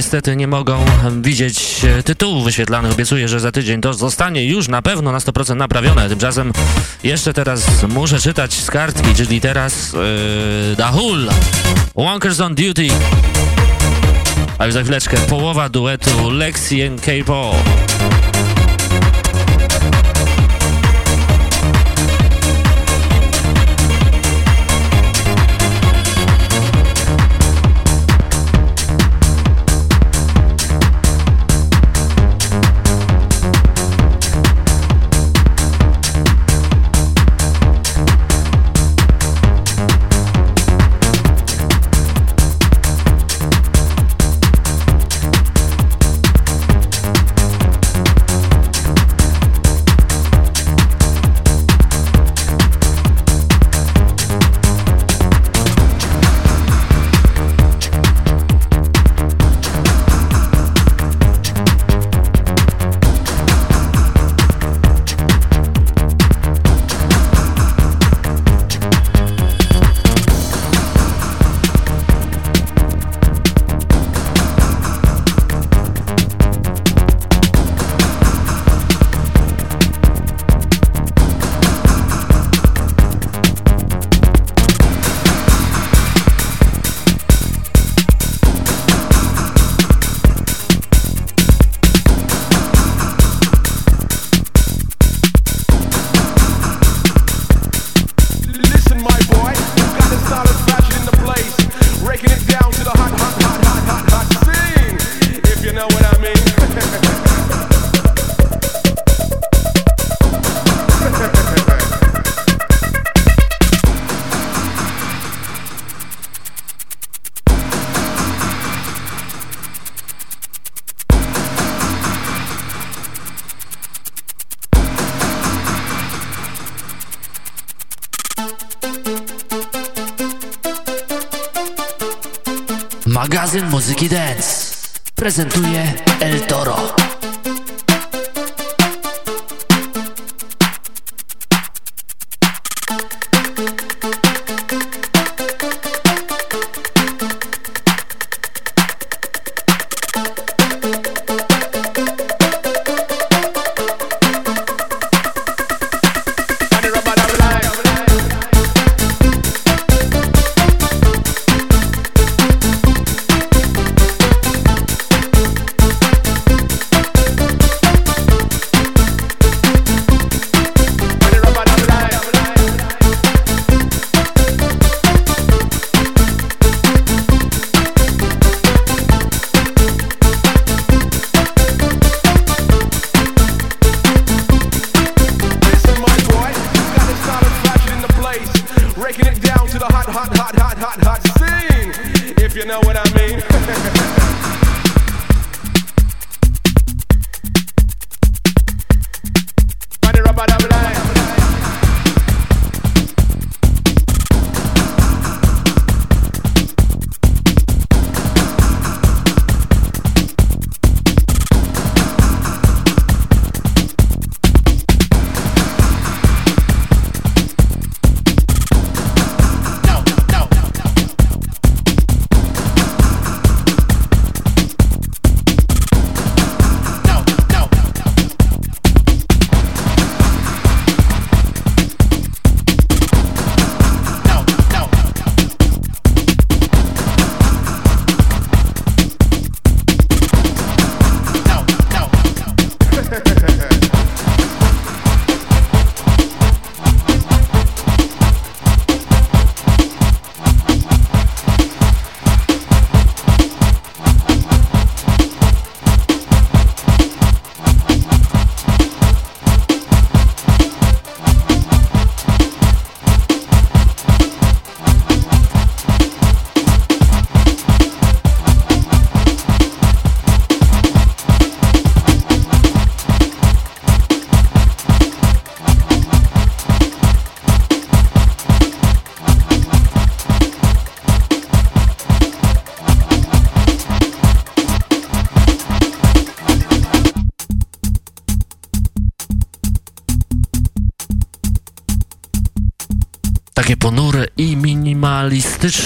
Niestety nie mogą widzieć e, tytułów wyświetlanych. Obiecuję, że za tydzień to zostanie już na pewno na 100% naprawione. Tymczasem jeszcze teraz muszę czytać z kartki, czyli teraz yy, Dahul, Wonkers on Duty. A już za chwileczkę połowa duetu Lexi and K-Paul.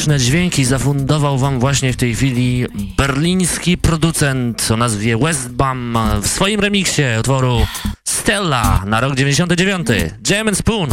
Minimalistyczne dźwięki zafundował wam właśnie w tej chwili berliński producent o nazwie Westbam w swoim remiksie utworu Stella na rok 99. Jam and Spoon.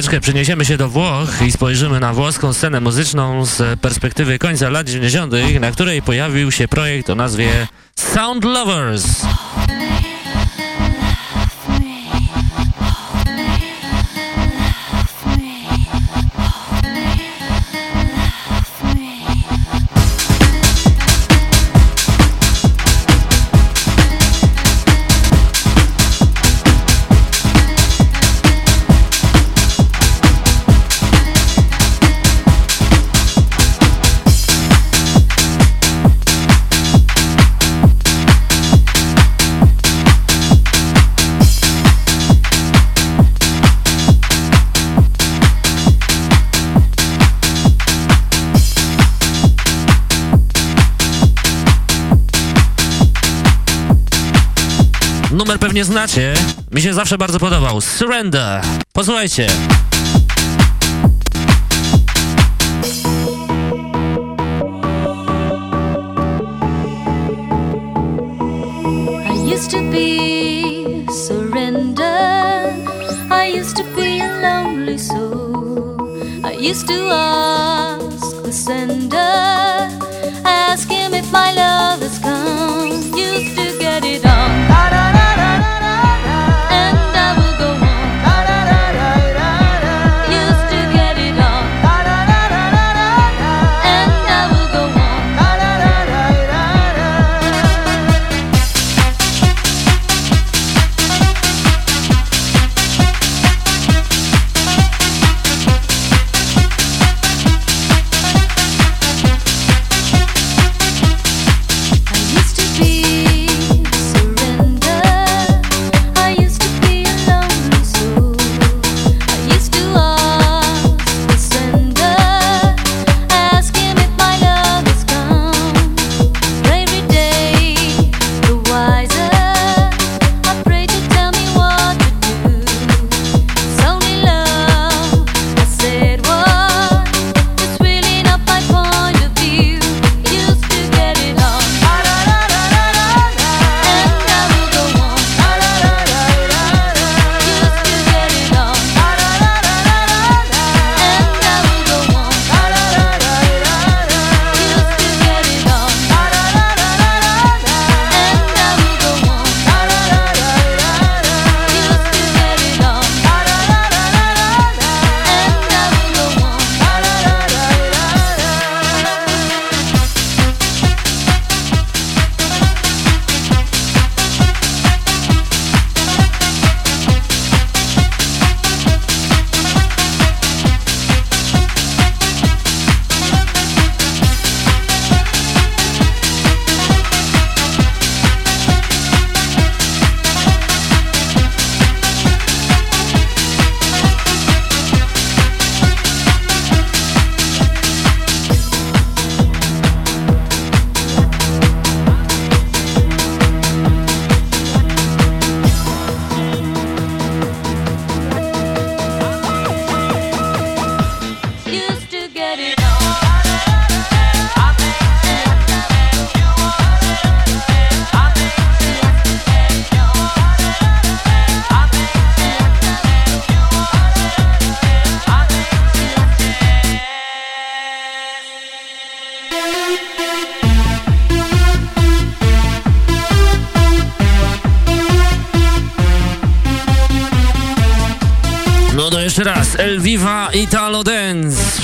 Chwileczkę przeniesiemy się do Włoch i spojrzymy na włoską scenę muzyczną z perspektywy końca lat 90., na której pojawił się projekt o nazwie Sound Lovers. Pewnie znacie. Mi się zawsze bardzo podobał. Surrender. Posłuchajcie. I used to be surrender. I used to be a lonely soul. I used to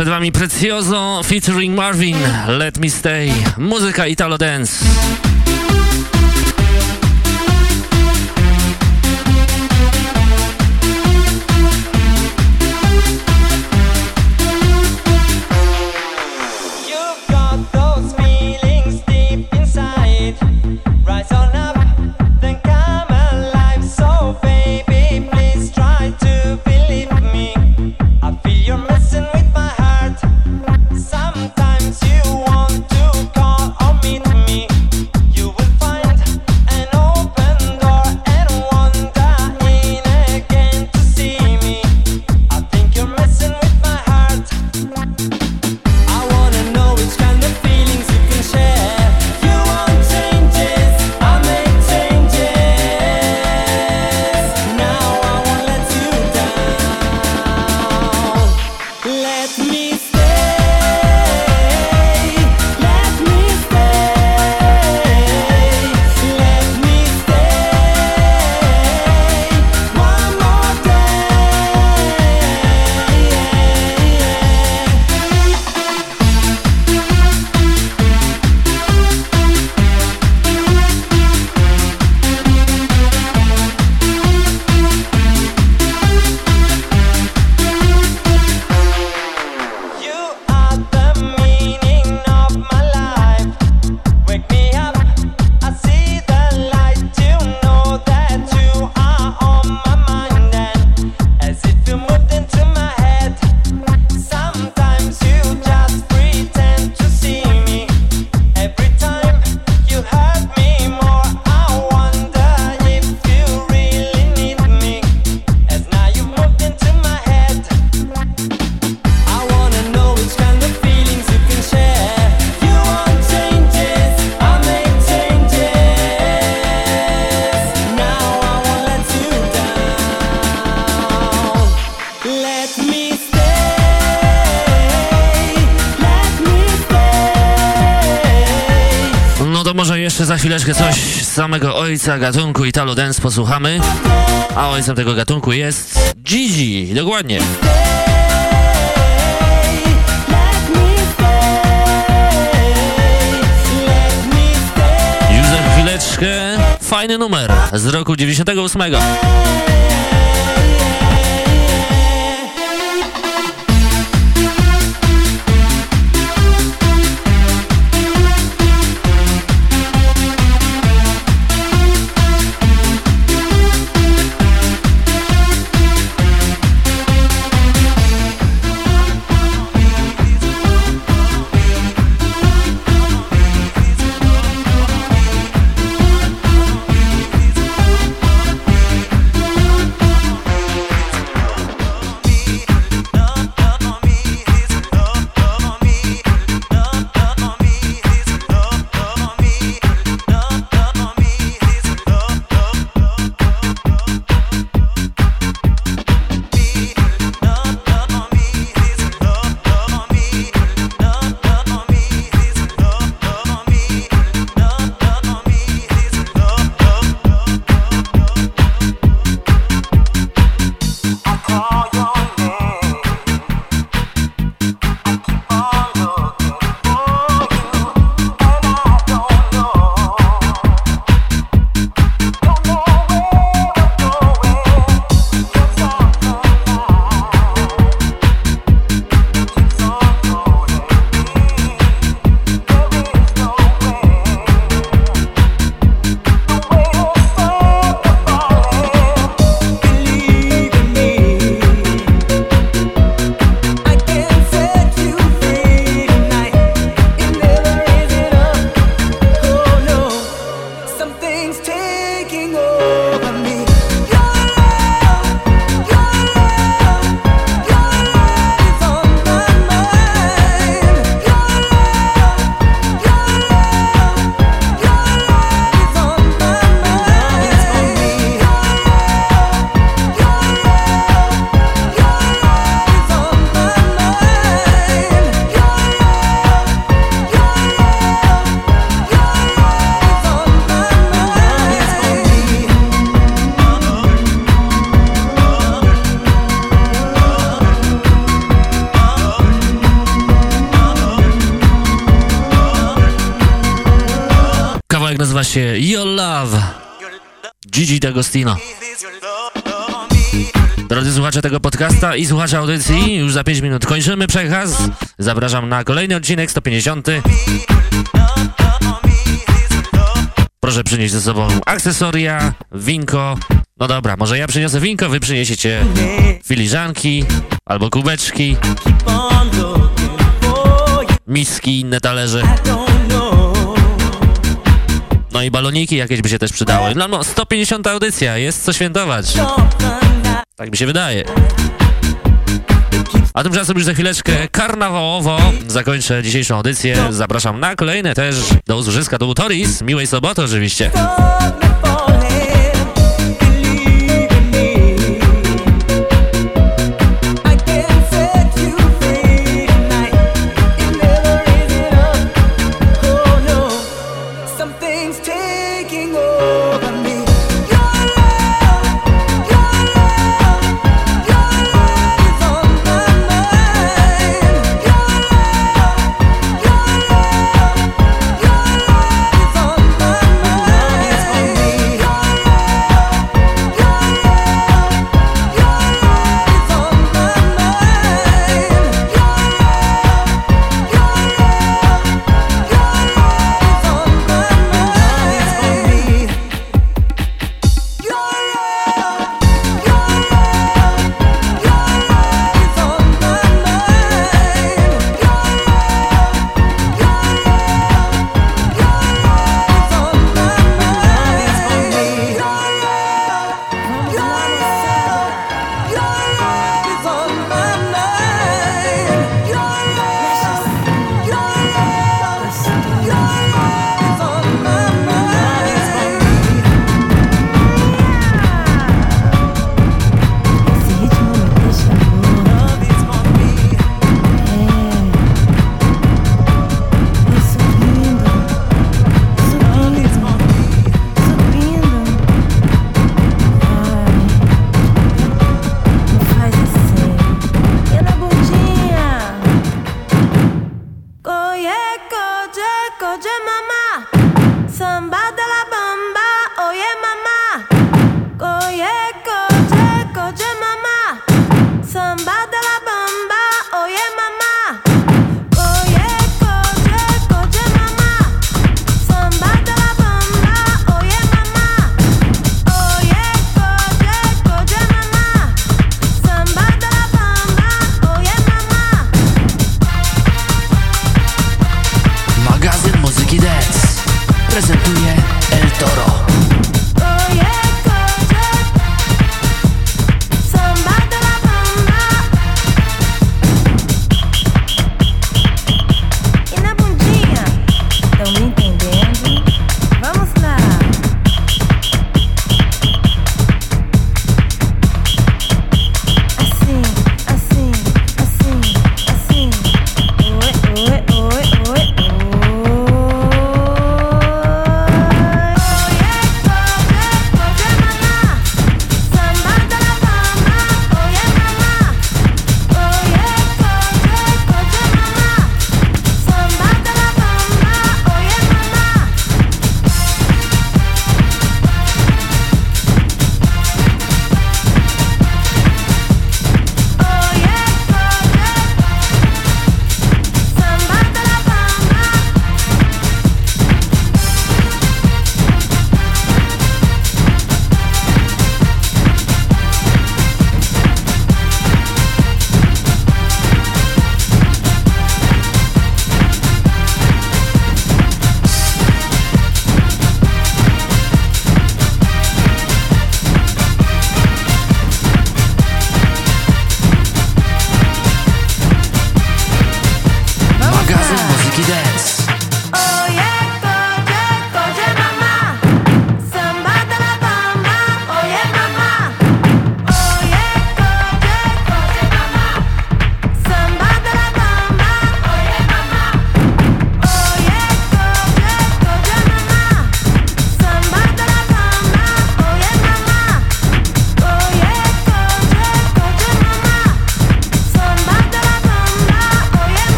Przed wami Prezioso featuring Marvin, Let Me Stay, muzyka Italo Dance. samego ojca gatunku Italo Dance posłuchamy, a ojcem tego gatunku jest Gigi, dokładnie. Już za chwileczkę fajny numer z roku 98. Drodzy słuchacze tego podcasta i słuchacze audycji, już za 5 minut kończymy przekaz. Zapraszam na kolejny odcinek 150. Proszę przynieść ze sobą akcesoria, winko. No dobra, może ja przyniosę winko, wy przyniesiecie filiżanki albo kubeczki, miski, inne talerze. No i baloniki jakieś by się też przydały. No, no 150 audycja, jest co świętować. Tak mi się wydaje. A tymczasem już za chwileczkę karnawałowo zakończę dzisiejszą audycję. Zapraszam na kolejne też. Do usłyszyska, to był Toris. Miłej soboty oczywiście.